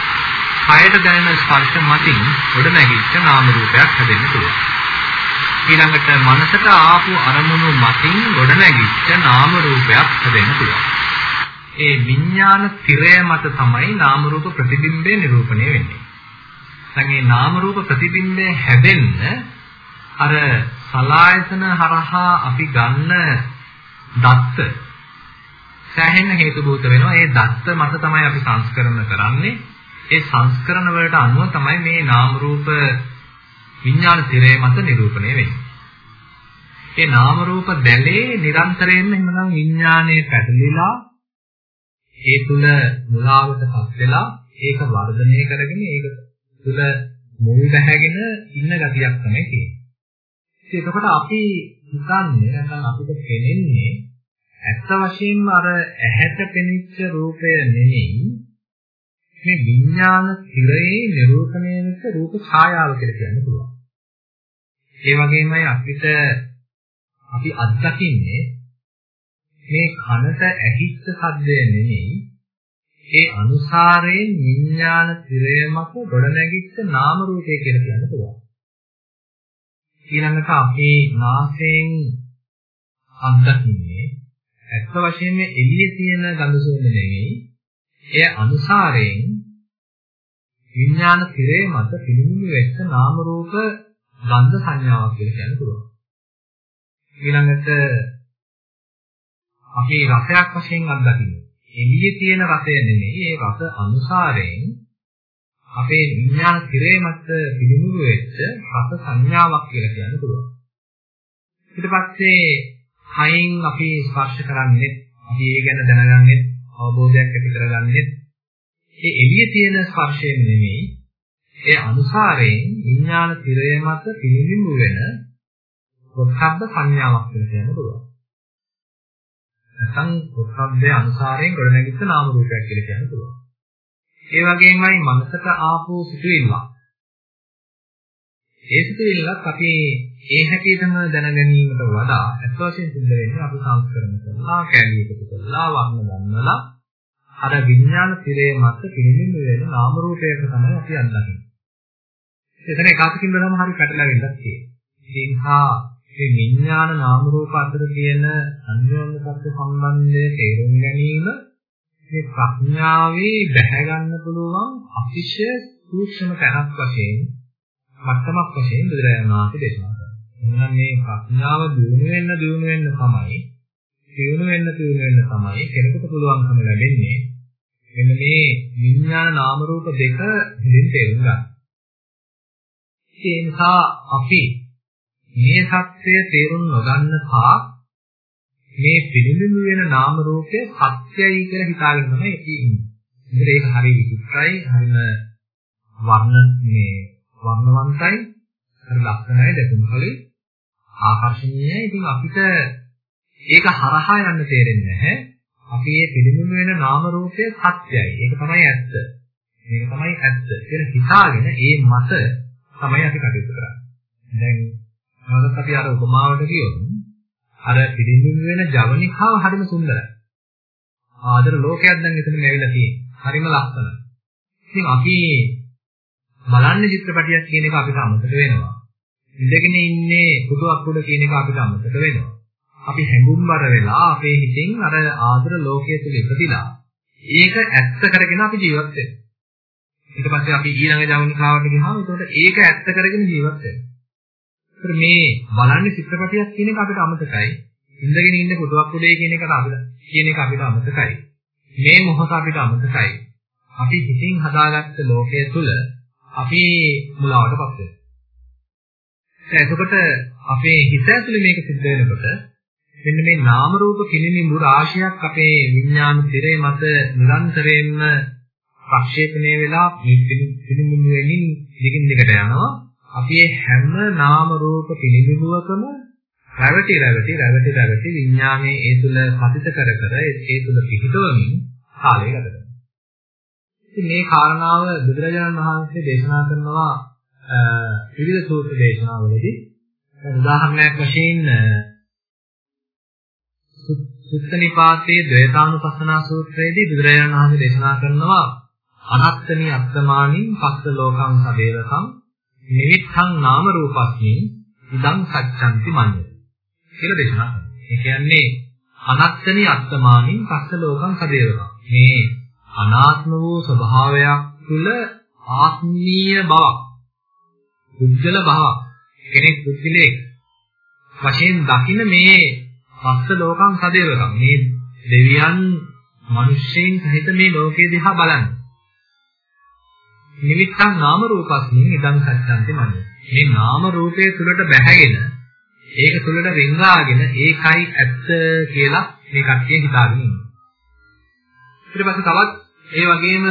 කයට දැනෙන ස්පර්ශ මතින් ගොඩනැගිච්ච නාම රූපයක් හැදෙන්න පුළුවන්. ඊළඟට මනසට ආපු අරමුණු මතින් ගොඩනැගිච්ච නාම රූපයක් හැදෙන්න පුළුවන්. ඒ විඥාන තිරය මත තමයි නාම රූප ප්‍රතිබිම්බේ නිරූපණය වෙන්නේ. දැන් මේ නාම රූප ප්‍රතිබිම්බය හැදෙන්න අර සලායතන හරහා අපි ගන්න දත්ත සෑහෙන හේතු භූත වෙනවා. ඒ දත්ත මත තමයි අපි සංස්කරණ කරන්නේ. ඒ සංස්කරණ වලට අනුව තමයි මේ නාම රූප විඥාන තිරය මත නිරූපණය වෙන්නේ. ඒ නාම රූප දැලේ නිරන්තරයෙන්ම එහෙමනම් විඥානයේ පැටලිලා ඒ තුල මුලාවටපත් වෙලා ඒක වර්ධනය කරගෙන ඒක තුල මුල් බැහැගෙන ඉන්න ගතියක් තමයි තියෙන්නේ. එතකොට අපි හිතන්නේ නැත්නම් අපිට පෙනෙන්නේ ඇත්ත වශයෙන්ම අර ඇහැට පෙනෙච්ච රූපය නෙමෙයි මේ විඥාන ස්ථිරයේ නිරූපණය වෙච්ච රූප ඡායාව කියලා කියන්න පුළුවන්. ඒ වගේමයි අපිට අපි අත්දකින්නේ මේ කනට ඇහිච්ච සද්දය නෙමෙයි ඒ අනුසාරයෙන් විඥාන ස්ථිරය මත ගොඩනැගිච්ච නාම රූපය කියලා කියන්න පුළුවන්. ඊළඟට අපේ නාසයෙන් අත්දකින්නේ ඇත්ත වශයෙන්ම එළියේ තියෙන ගඳ සුවඳ නෙවෙයි එය අනුසාරයෙන් විඥාන තිරේ මත පිළිඹු වෙච්ච නාම රූප ගන්ධ සංඥාවක් කියලා කියන්න පුළුවන්. ඊළඟට අපි රසයක් වශයෙන් අත්දකින්නේ. එළියේ තියෙන රසය නෙමෙයි ඒ රස අනුසාරයෙන් අපේ විඥාන තිරේ මත පිළිඹු වෙච්ච රස සංඥාවක් කියලා කියන්න පුළුවන්. ඊට පස්සේ කයින් අපි ස්පර්ශ කරන්නේ අපි ඒ ගැන දැනගන්නේ අවබෝධයක් ඇති කරගන්නේ ඒ එළියේ තියෙන ස්පර්ශයෙන් නෙමෙයි ඒ අනුසාරයෙන් විඥාන තිරය මත පිළිඹු වෙන පොත්හබ්බ සංඥාවක් කියලා කියන්න පුළුවන්. නැත්නම් පොත්හබ්බේ අනුසාරයෙන් ගොඩනැගිච්ච නාම රූපයක් කියලා කියන්න පුළුවන්. ඒ වගේමයි මනසට ආපු සිතුවිල්ලක්. ඒ සිතුවිල්ලක් අපි ඒ හැටියටම දැනගැනීමට වඩා අත් වශයෙන් සිද්ධ වෙන්නේ අපි සංස්කරණ කරලා කැලී එකතු කරලා වර්ණ ගන්නලා අර විඥාන තිරේ මත පිළිමින් වෙන නාම රූපයක තමයි අපි අල්ලන්නේ. එතන එකකින් බලම හරි පැටලෙන්නත් තියෙනවා. ඒ නිසා මේ විඥාන නාම රූප අතර තියෙන අන්‍යෝන්‍ය සත්‍ය සම්බන්ධය තේරුම් ගැනීම මේ ප්‍රඥාවේ බැහැ ගන්න පුළුවන් අතිශය සූක්ෂම තැනක් වශයෙන් මට්ටමක් වශයෙන් බුදුරජාණන් වහන්සේ දේශනා කරනවා. එහෙනම් මේ ප්‍රඥාව දිනු වෙන්න දිනු වෙන්න තමයි දිනු වෙන්න දිනු වෙන්න තමයි කෙනෙකුට පුළුවන්කම ලැබෙන්නේ මෙන්න මේ විඥාන නාම රූප දෙක හිතින් තේරුම් ගන්න. ඒ නිසා අපි මේ සත්‍යය තේරුම් නොගන්න තා මේ පිළිඹු වෙන නාම රූපය සත්‍යයි කියලා හිතාගෙන තමයි ඉන්නේ. ඉතින් ඒක හරි විචිත්‍රයි, හරිම වර්ණ මේ වර්ණවන්තයි, හරි ලස්සනයි දැකුම්කලේ ආකර්ශනීයයි. ඉතින් අපිට ඒක හරහා යන්න තේරෙන්නේ නැහැ. අපි මේ පිළිඹු වෙන නාම රූපය සත්‍යයි. ඒක තමයි ඇත්ත. මේක තමයි ඇත්ත. කියලා හිතාගෙන ඒ මත තමයි අපි කටයුතු කරන්නේ. දැන් මොකද අපි අර උපමාවට කියොත් අර පිළිඹු වෙන ජවනිකාව හරිම සුන්දරයි. ආදර ලෝකයක් දැන් එතන ලැබිලා තියෙන්නේ. හරිම ලස්සනයි. ඉතින් අපි බලන්නේ චිත්‍රපටියක් කියන එක අපිට අමතක වෙනවා. ඉඳගෙන ඉන්නේ පුදුවක් උඩ කියන එක අපිට අමතක වෙනවා. අපි හැඟුම්බර වෙලා අපේ හිතෙන් අර ආදර ලෝකයේ තුල ඉපදිලා ඒක ඇත්ත කරගෙන අපි ජීවත් වෙනවා. ඊට පස්සේ අපි ඊළඟ ජවනිකාවට ගියාම ඒකට ඒක ඇත්ත කරගෙන ජීවත් වෙනවා. මේ බලන්නේ චිත්‍රපටියක් කියන එක අපිට අමතකයි. ඉඳගෙන ඉන්න පුදුවක් උඩේ කියන එකට අපිට කියන එක අපිට අමතකයි. මේ මොහොත අපිට අමතකයි. අපි හිතින් හදාගත්ත ලෝකයේ තුල අපි මුලාවටපත් වෙනවා. එතකොට අපේ හිත ඇතුලේ මේක සිද්ධ වෙනකොට මෙන්න මේ නාම රූප කිලිනිඹු රාශියක් අපේ විඥාන තිරේ මත නිරන්තරයෙන්ම ප්‍රක්ෂේපණය වෙලා පිළිඹු වෙමින් දිගින් දිගට යනවා. අපි හැම නාම රූප පිළිඹුවකම රැවටි රැවටි රැවටි රැවටි විඥානයේ ඒ තුල පතිත කර කර ඒ තුල පිහිටවමින් කාලය ගත කරනවා. ඉතින් මේ කාරණාව බුදුරජාණන් වහන්සේ දේශනා කරනවා විවිධ සූත්‍ර දේශනාවලදී උදාහරණයක් වශයෙන් සුත්තනිපාතයේ ද්වේතානුපස්සනා සූත්‍රයේදී බුදුරජාණන් වහන්සේ දේශනා කරනවා අනත්තනි අත්තමානින් පස්ස ලෝකං සදේවකං නිවිත්තං නාම රූපස්මින් ඉදං සච්ඡන්ති මඤ්ඤති කියලා දේශනා කරනවා. ඒ කියන්නේ අනත්තනි අත්තමානින් පස්ස ලෝකං සදේවකං. මේ අනාත්ම වූ ස්වභාවයක් තුළ ආත්මීය බවක්, උජ්ජල බවක්, කෙනෙක් පුද්ගලෙක් වශයෙන් දකින මේ පස්ස ලෝකං සදේවකං. මේ දෙවියන් මිනිස්සෙන් සහිත මේ ලෝකයේ දිහා බලන්න. නිමිත්තං නාම රූපස්මින් ඉදං සත්‍යන්ති මන්නේ. මේ නාම රූපයේ තුලට බැහැගෙන ඒක තුළට වෙන්ගාගෙන ඒකයි ඇත්ත කියලා මේ කට්ටිය හිතාගෙන ඉන්නවා. ඊට පස්සේ තවත් ඒ වගේම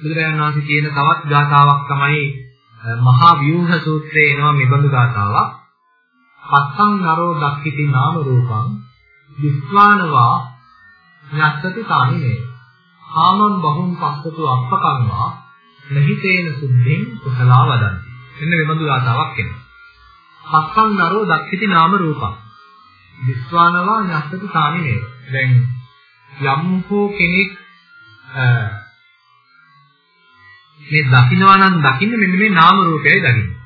බුදුරජාණන් වහන්සේ කියන තවත් ගාථාවක් තමයි මහා ව්‍යූහ සූත්‍රයේ එනවා මෙබඳු ගාථාවක්. පස්සං නරෝ දක්ඛිති නාම රූපං විස්වානවා යස්සති කාණිනේ. කාමං බහුම් පස්සතු අප්පකම්වා නහිතේන සුද්ධින් කුසලා වදන්ති. එන්න මෙබඳු ගාථාවක් එනවා. පස්සං නරෝ දක්ඛිති නාම රූපං විස්වානවා ඤස්සති සාමිනේ දැන් යම් හෝ කෙනෙක් මේ දකින්නවා නම් දකින්නේ මෙන්න මේ නාම රූපයයි දකින්නේ.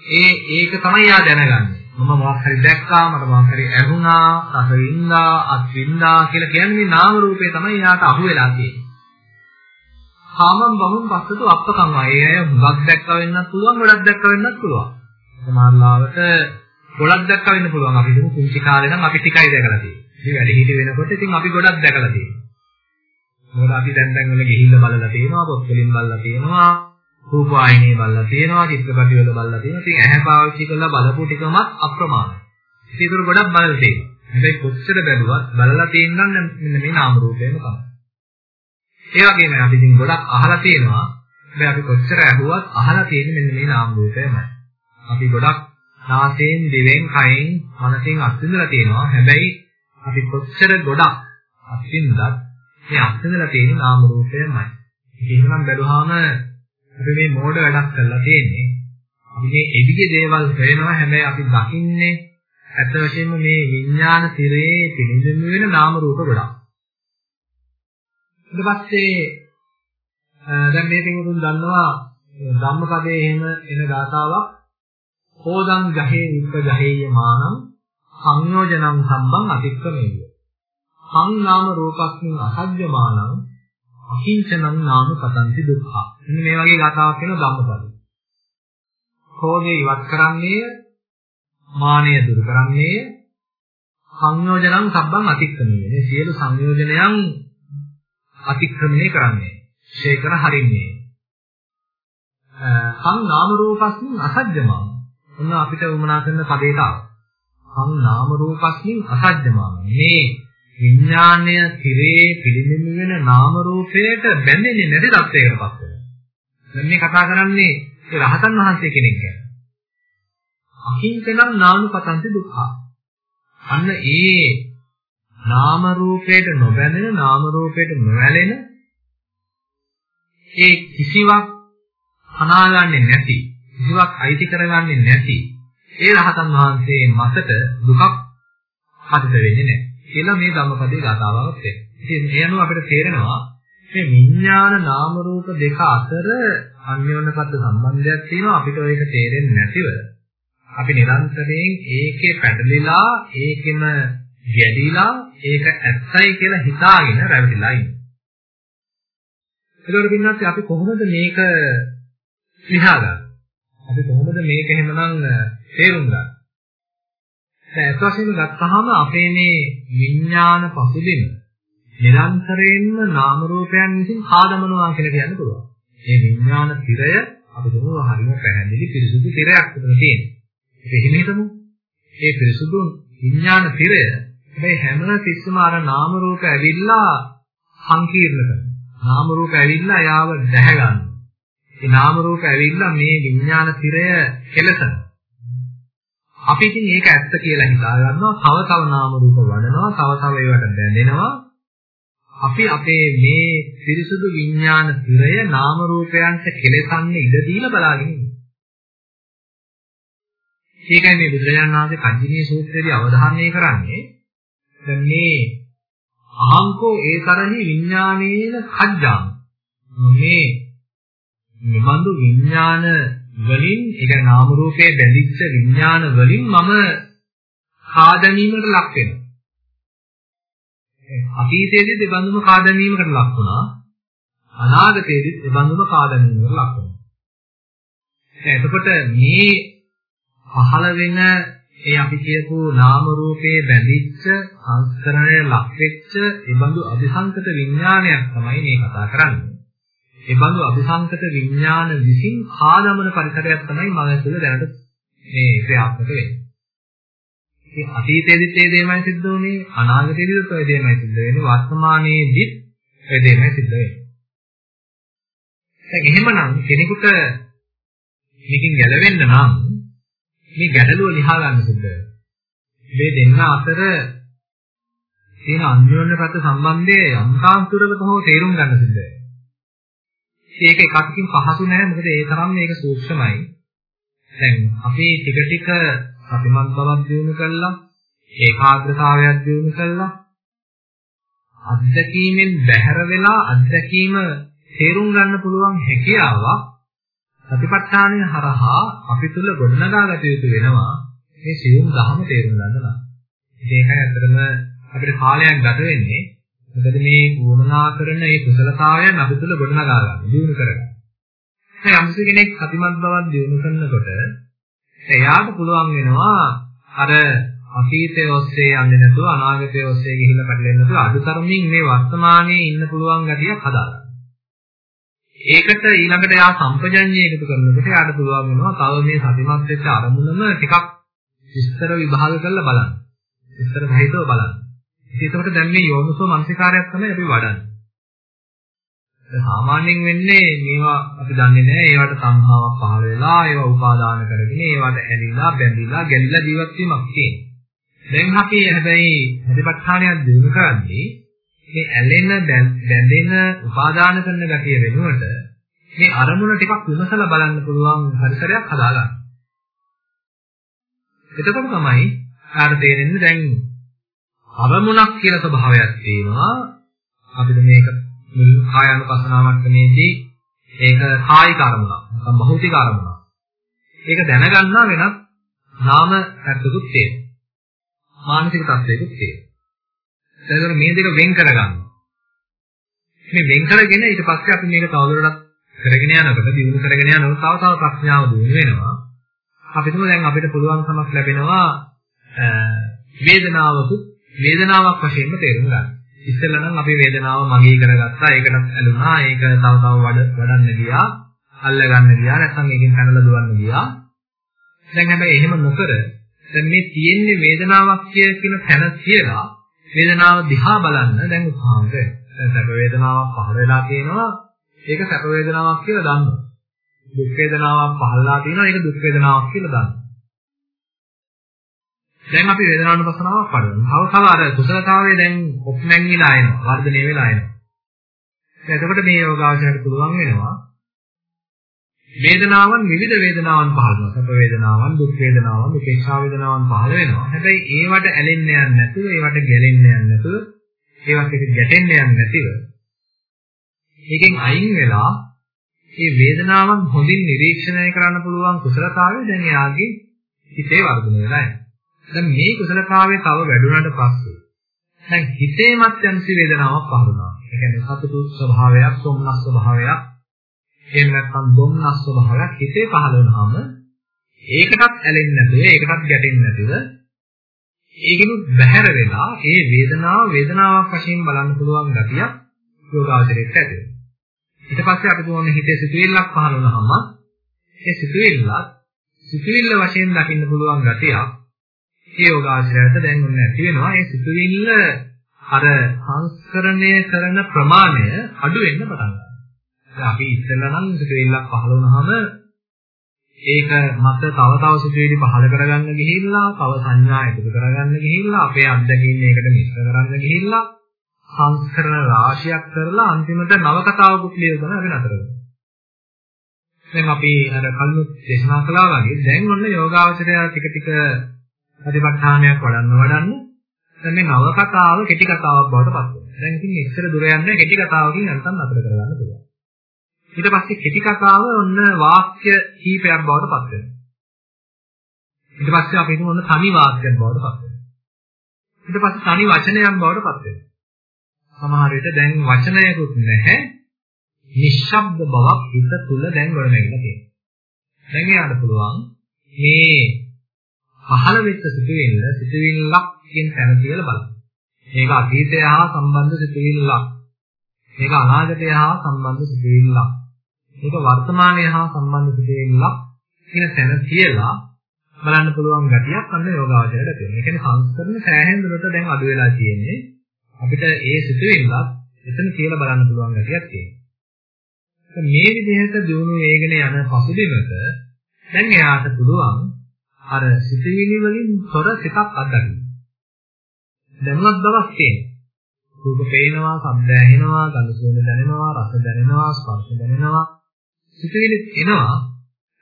ඒ ඒක තමයි යා දැනගන්නේ. මම මොකක් හරි දැක්කා මට මොකක් හරි ඇහුණා රස වින්දා අත් වින්දා කියලා කියන්නේ මේ නාම රූපේ තමයි යාට අහු වෙලා තියෙන්නේ. කාමම් බහුම් පස්සතු අප්පකම් අය අය හුඟක් දැක්ක වෙන්නත් පුළුවන් ගොඩක් දැක්ක වෙන්නත් පුළුවන්. සමහරවිට ගොඩක් දැක්ක වෙන්න පුළුවන්. අපි හිතමු කුංචි කාලේ නම් අපි ටිකයි දැකලා තියෙන්නේ. ඉතින් වැඩි හිටි වෙනකොට ඉතින් අපි ගොඩක් දැකලා තියෙනවා මොකද අපි දැන් දැන් වල ගිහිල්ලා බලලා තියෙනවා පොත් වලින් බලලා තියෙනවා රූප වාහිනියේ බලලා තියෙනවා චිත්‍රපටි වල බලලා තියෙනවා ඉතින් ඇහැ පාවිච්චි කරලා බලපු ටිකමත් අප්‍රමාණයි ඉතින් ඒක ගොඩක් බලලා තියෙනවා හැබැයි කොච්චර බැලුවත් බලලා තියෙනනම් මෙන්න මේ නාම රූපයම තමයි ඒ වගේම අපි ඉතින් ගොඩක් අහලා තියෙනවා. හැබැයි අපි කොච්චර ඇහුවත් අහලා තියෙන්නේ මෙන්න මේ නාම රූපයමයි. අපි ගොඩක් නාසයෙන්, දිවෙන්, කයෙන්, මනසෙන් අත්විඳලා තියෙනවා. හැබැයි අපි කොච්චර ගොඩක් අත්විඳත් මේ අත්විඳලා තියෙන නාම රූපයමයි. එහෙනම් බැලුවාම අපි මේ මෝඩ වැඩක් කරලා තියෙන්නේ. අපි මේ එදිගේ දේවල් හොයනවා හැබැයි අපි දකින්නේ ඇත්ත වශයෙන්ම මේ විඥාන තිරේ පිළිඳින්න වෙන නාම රූප ගොඩක්. ඊට පස්සේ දැන් මේ පිටුතුන් දන්නවා ධම්මපදයේ එහෙම එන ගාතාවක් හෝදං ජහේ විප්ප ජහේය මානං සංයෝජනං සම්බං අතික්‍රමේය. සංනාම රූපස්මින් අසජ්ජමානං අකිංචනං නාම පතන්ති දුක්ඛ. මෙන්න මේ වගේ ගාතාවක් වෙන ධම්මපදයේ. ක්‍රෝධය ඉවත් කරන්නේය, මානය දුරු කරන්නේය, සංයෝජනං සබ්බං අතික්‍රමණය. මේ සියලු සංයෝජනයන් අතික්‍රමණය කරන්නේ. ශේකර හරින්නේ. සං නාම රූපස්මින් අසජ්ජමාන. ඔන්න අපිට උමනා කරන පදේට ආව. සං නාම රූපස්මින් අසජ්ජමාන. මේ විඥාණය තිරේ පිළිමින් වෙන නාම රූපයට බැඳෙන්නේ නැති තත්ත්වයකටපත් වෙනවා. දැන් මේ කතා කරන්නේ ඒ රහතන් වහන්සේ කෙනෙක් ගැන. අහිංසනම් නානුපතන්ති දුක්ඛ. අන්න ඒ නාම රූපයට නොබැඳෙන නාම රූපයට නොඇලෙන ඒ කිසිවක් හනාගන්නේ නැති කිසිවක් අයිති කරගන්නේ නැති ඒ රහතන් වහන්සේ මතට දුකක් හදිත වෙන්නේ නැහැ කියලා මේ ධම්මපදයේ ගාථාවක් වෙනවා. ඉතින් මේ අනුව අපිට තේරෙනවා මේ විඥාන නාම රූප දෙක අතර අන්‍යෝන්‍යපත් සම්බන්ධයක් තියෙනවා අපිට ඒක තේරෙන්නේ නැතිව අපි නිරන්තරයෙන් ඒකේ පැටලිලා ඒකෙම ගැඩිලා ඒක ඇත්තයි කියලා හිතාගෙන රැවටිලා ඉන්නවා. ඒකවල පින්නත් අපි කොහොමද මේක ලියාගන්නේ? අපි කොහොමද මේක එහෙමනම් තේරුම් ගන්නේ? දැන් අත් වශයෙන් ගත්තාම අපේ මේ විඥාන පසුබිම නිරන්තරයෙන්ම නාම රූපයන් විසින් කාදමනවා කියලා කියන්න පුළුවන්. මේ විඥාන තිරය අපි දුන්නු හරිම පැහැදිලි පිරිසුදු තිරයක් උතන තියෙනවා. ඒක එහෙම හිතමු. ඒ පිරිසුදු විඥාන තිරය හැබැයි හැම තිස්සම අර නාම රූප ඇවිල්ලා සංකීර්ණ කරනවා. නාම රූප ඇවිල්ලා යාව දැහැ ගන්නවා. ඒ නාම රූප ඇවිල්ලා මේ විඥාන තිරය කෙලසනවා. අපි ඉතින් ඒක ඇත්ත කියලා හිතා ගන්නවා. තව තව නාම රූප වඩනවා. තව තව ඒවට බැඳෙනවා. අපි අපේ මේ පිරිසුදු විඥාන තිරය නාම රූපයන්ට කෙලසන්න ඉඩ දීලා බලාගෙන ඉන්නවා. ඒකයි මේ බුදුරජාණන් වහන්සේ කජ්ජිනී සූත්‍රයේදී අවධාරණය කරන්නේ දැන් මේ අහංකෝ ඒ තරහි විඥානේන කජ්ජාම මේ නිබඳු විඥාන වලින් ඒ කියන්නේ නාම රූපයේ බැඳිච්ච විඥාන වලින් මම කාදැනීමකට ලක් වෙනවා. අතීතයේදී දෙබඳුම කාදැනීමකට ලක් වුණා. අනාගතයේදී දෙබඳුම කාදැනීමකට ලක් වෙනවා. එතකොට මේ පහළ වෙන ඒ අපි කියපු නාම රූපේ බැඳිච්ච සංස්කරණය ලක් වෙච්ච ඒ බඳු අபிසංකත විඥානයක් තමයි මේ කතා කරන්නේ. ඒ බඳු අபிසංකත විඥාන විසින් ආදමන පරිසරයක් තමයි මම ඇතුළේ දැනට මේ ක්‍රියාත්මක වෙන්නේ. ඉතින් අතීතයේදීත් ඒ දෙයමයි සිද්ධ වුනේ, අනාගතයේදීත් ඒ දෙයමයි සිද්ධ වෙන්නේ, වර්තමානයේදීත් ඒ දෙයමයි සිද්ධ වෙන්නේ. දැන් එහෙමනම් කෙනෙකුට මේකෙන් ගැලවෙන්න නම් මේ ගැටලුව ලියා ගන්න සිද්ධ වෙනවා. මේ දෙන්න අතර තියෙන අන්‍යෝන්‍ය පැත්ත සම්බන්ධය යම්තාන්තරකට හෝ තේරුම් ගන්න සිද්ධ වෙනවා. ඒක එකකින් පහසු නෑ. මොකද ඒ තරම් මේක සූක්ෂමයි. දැන් අපි ටික ටික සතිමත් බවක් දිනු කළා. ඒකාග්‍රතාවයක් දිනු කළා. අත්දැකීමෙන් බැහැර වෙලා අත්දැකීම තේරුම් ගන්න පුළුවන් හැකියාවක් සතිපට්ඨානය හරහා අපි තුල ගොඩනගාගත යුතු වෙනවා. මේ සියුම් ධහම තේරුම් ගන්න නම්. ඒකයි අතරම අපිට කාලයක් ගත වෙන්නේ. මොකද මේ වුණා කරන මේ කුසලතාවයන් අපි තුල ගොඩනගා ගන්න, දියුණු කරගන්න. ඒ යම්සි කෙනෙක් සතිමත් බවක් දියුණු කරනකොට එයාට පුළුවන් වෙනවා අර අතීතයේ ඔස්සේ යන්නේ නැතුව අනාගතයේ ඔස්සේ ගිහිල්ලා පැටලෙන්නේ නැතුව අදුතරමින් මේ වර්තමානයේ ඉන්න පුළුවන් ගතියක් හදාගන්න. ඒකට ඊළඟට යා සම්පජඤ්ඤය එකතු කරනකොට යාට පුළුවන් වෙනවා තව මේ සතිමත් වෙච්ච අරමුණම ටිකක් විස්තර විභාග කරලා බලන්න. විස්තර සහිතව බලන්න. ඒකට දැන් මේ යෝනිසෝ මනසිකාරයක් තමයි අපි වඩන්නේ. සාමාන්‍යයෙන් වෙන්නේ මේවා අපි දන්නේ නැහැ ඒවට සංහාවක් පහළ වෙලා ඒවා උපාදාන කරගෙන ඒවට ඇලිලා බැඳිලා ගැලිලා ජීවත් වීමක් තියෙනවා. දැන් අපි හැබැයි ප්‍රතිපත්තාණයක් දිනු කරන්නේ මේ ඇලෙන බැඳෙන උපාදාන කරන ගතිය වෙනුවට මේ අරමුණ ටිකක් විමසලා බලන්න පුළුවන් පරිසරයක් හදාගන්න. එතකොට තමයි ආර තේරෙන්නේ දැන් අරමුණක් කියලා ස්වභාවයක් තියෙනවා. අපිට මේක කායानुපස්සනාවක්මේදී ඒක කායික අරමුණක්. නැත්නම් භෞතික අරමුණක්. ඒක දැනගන්නා වෙනත් නාම පැත්තකුත් තියෙනවා. මානසික තත්ත්වයකුත් තියෙනවා. එතකොට මේ දෙක වෙන් කරගන්න. මේ වෙන් කරගෙන ඊට පස්සේ අපි මේක තවදුරටත් කරගෙන යනකොට දිනු කරගෙන යනකොට තව තව ප්‍රඥාව දිනු වෙනවා. අපි තුමු දැන් අපිට පුළුවන්කමක් ලැබෙනවා වේදනාවකුත් වේදනාවක් වශයෙන්ම තේරුම් ගන්න. ඉස්සෙල්ලා නම් අපි වේදනාව මගේ කරගත්තා. ඒකටත් ඇලුනා. ඒක තව තව වඩ වඩන්න ගියා. අල්ල ගන්න ගියා. නැත්නම් ඒකෙන් පැනලා දුවන්න ගියා. දැන් හැබැයි එහෙම නොකර දැන් මේ තියෙන්නේ වේදනාවක් කියන තැන කියලා වේදනාව දිහා බලන්න දැන් උත්සාහ කරනවා. දැන් සැප වේදනාවක් පහළ වෙලා තියෙනවා. ඒක සැප වේදනාවක් කියලා දන්නවා. දුක් වේදනාවක් පහළලා තියෙනවා. ඒක දුක් වේදනාවක් කියලා දන්නවා. දැන් අපි වේදනානුපස්සනාවක් පඩනවා. තව තව අර කුසලතාවය දැන් ඔප්නැංගිලා එනවා. වර්ධනය වෙලා එනවා. එතකොට මේ යෝගාවචරයට පුළුවන් වෙනවා වේදනාවන් විවිධ වේදනාවන් පහළ වෙනවා. සැප වේදනාවන්, දුක් වේදනාවන්, උපේක්ෂා වේදනාවන් පහළ වෙනවා. හැබැයි ඒවට ඇලෙන්න යන්නේ නැතුව, ඒවට ගැලෙන්න යන්නේ නැතුව, ඒවත් එක ගැටෙන්න යන්නේ නැතිව ඒකෙන් අයින් වෙලා මේ වේදනාවන් හොඳින් නිරීක්ෂණය කරන්න පුළුවන් කුසලතාවය දැන් එයාගේ හිතේ වර්ධනය වෙලා යනවා. දැන් මේ කුසලතාවය තව වැඩුණාට පස්සේ දැන් හිතේ මත්යන්සි වේදනාවක් පහළ වෙනවා. ඒ කියන්නේ සතුටු ස්වභාවයක්, සොම්නස් ස්වභාවයක්, එහෙම නැත්නම් දුම්නස් ස්වභාවයක් හිතේ පහළ වුණාම ඒකටත් ඇලෙන්නේ නැතුව, ඒකටත් ගැටෙන්නේ නැතුව ඒකිනු බැහැර වෙලා ඒ වේදනාව වේදනාවක් වශයෙන් බලන්න පුළුවන් ගතියක් යෝගාචරයට ඇති වෙනවා. ඊට පස්සේ අපි දුවන්නේ හිතේ සිතුවිල්ලක් පහළ වුණාම ඒ සිතුවිල්ලත් සිතුවිල්ල වශයෙන් දකින්න පුළුවන් ගතියක් ඒ යෝගාචරයට දැන් ඔන්න ඇති වෙනවා. ඒ සිතුවිල්ල අර සංස්කරණය කරන ප්‍රමාණය අඩු වෙන්න පටන් ගන්නවා. අපි ඉස්සෙල්ලා නම් සිතුවිල්ලක් පහළ වුණාම ඒක මත තව තව සිතුවිලි පහළ කරගන්න ගිහිල්ලා, තව සංඥා එකතු කරගන්න ගිහිල්ලා, අපේ අත්දැකීම් මේකට මිශ්‍ර කරගන්න ගිහිල්ලා සංස්කරණ රාශියක් කරලා අන්තිමට නවකතාවකුත් ලියවන අපි නතර වෙනවා. දැන් අපි අර කලින් දේශනා කළා වගේ දැන් ඔන්න යෝගාවචරය ටික ටික ප්‍රතිපත්තානයක් වඩන්න වඩන්න දැන් මේ නවකතාව කෙටි කතාවක් බවට පත් වෙනවා. දැන් ඉතින් එක්සර දුර යන්නේ කෙටි කතාවකින් නැත්නම් නතර කරගන්න පුළුවන්. ඊට පස්සේ කෙටි කතාව ඔන්න වාක්‍ය කීපයක් බවට පත් වෙනවා. ඊට පස්සේ අපි හිතමු ඔන්න තනි වාක්‍යයක් බවට පත් වෙනවා. ඊට පස්සේ තනි වචනයක් බවට පත් වෙනවා. සමහර විට දැන් වචනයකුත් නැහැ. නිශ්ශබ්ද බවක් හිත තුල දැන් ගොඩනැගිලා තියෙනවා. දැන් එයාට පුළුවන් මේ පහළ වෙච්ච සිතුවිල්ල සිතුවිල්ලක් කියන තැන කියලා බලන්න. මේක අතීතය හා සම්බන්ධ සිතුවිල්ලක්. මේක අනාගතය හා සම්බන්ධ සිතුවිල්ලක්. මේක වර්තමානය හා සම්බන්ධ සිදුවීමක් කියන තැන කියලා බලන්න පුළුවන් ගතියක් අන්න යෝගාවචරයට තියෙනවා. ඒ කියන්නේ සංස්කරණ සෑහෙන දුරට දැන් අඩු වෙලා තියෙන්නේ. අපිට ඒ සිදුවීමක් එතන කියලා බලන්න පුළුවන් ගතියක් තියෙනවා. මේ විදිහට දිනු වේගන යන පසුබිමක දැන් එයාට පුළුවන් අර සිතුවිලි වලින් තොර සිතක් අත්දකින්න. දැනුවත් බවක් තියෙනවා. රූප පේනවා, ශබ්ද ඇහෙනවා, ගඳ සුවඳ දැනෙනවා, රස දැනෙනවා, ස්පර්ශ දැනෙනවා, සිතුවිලි එනවා.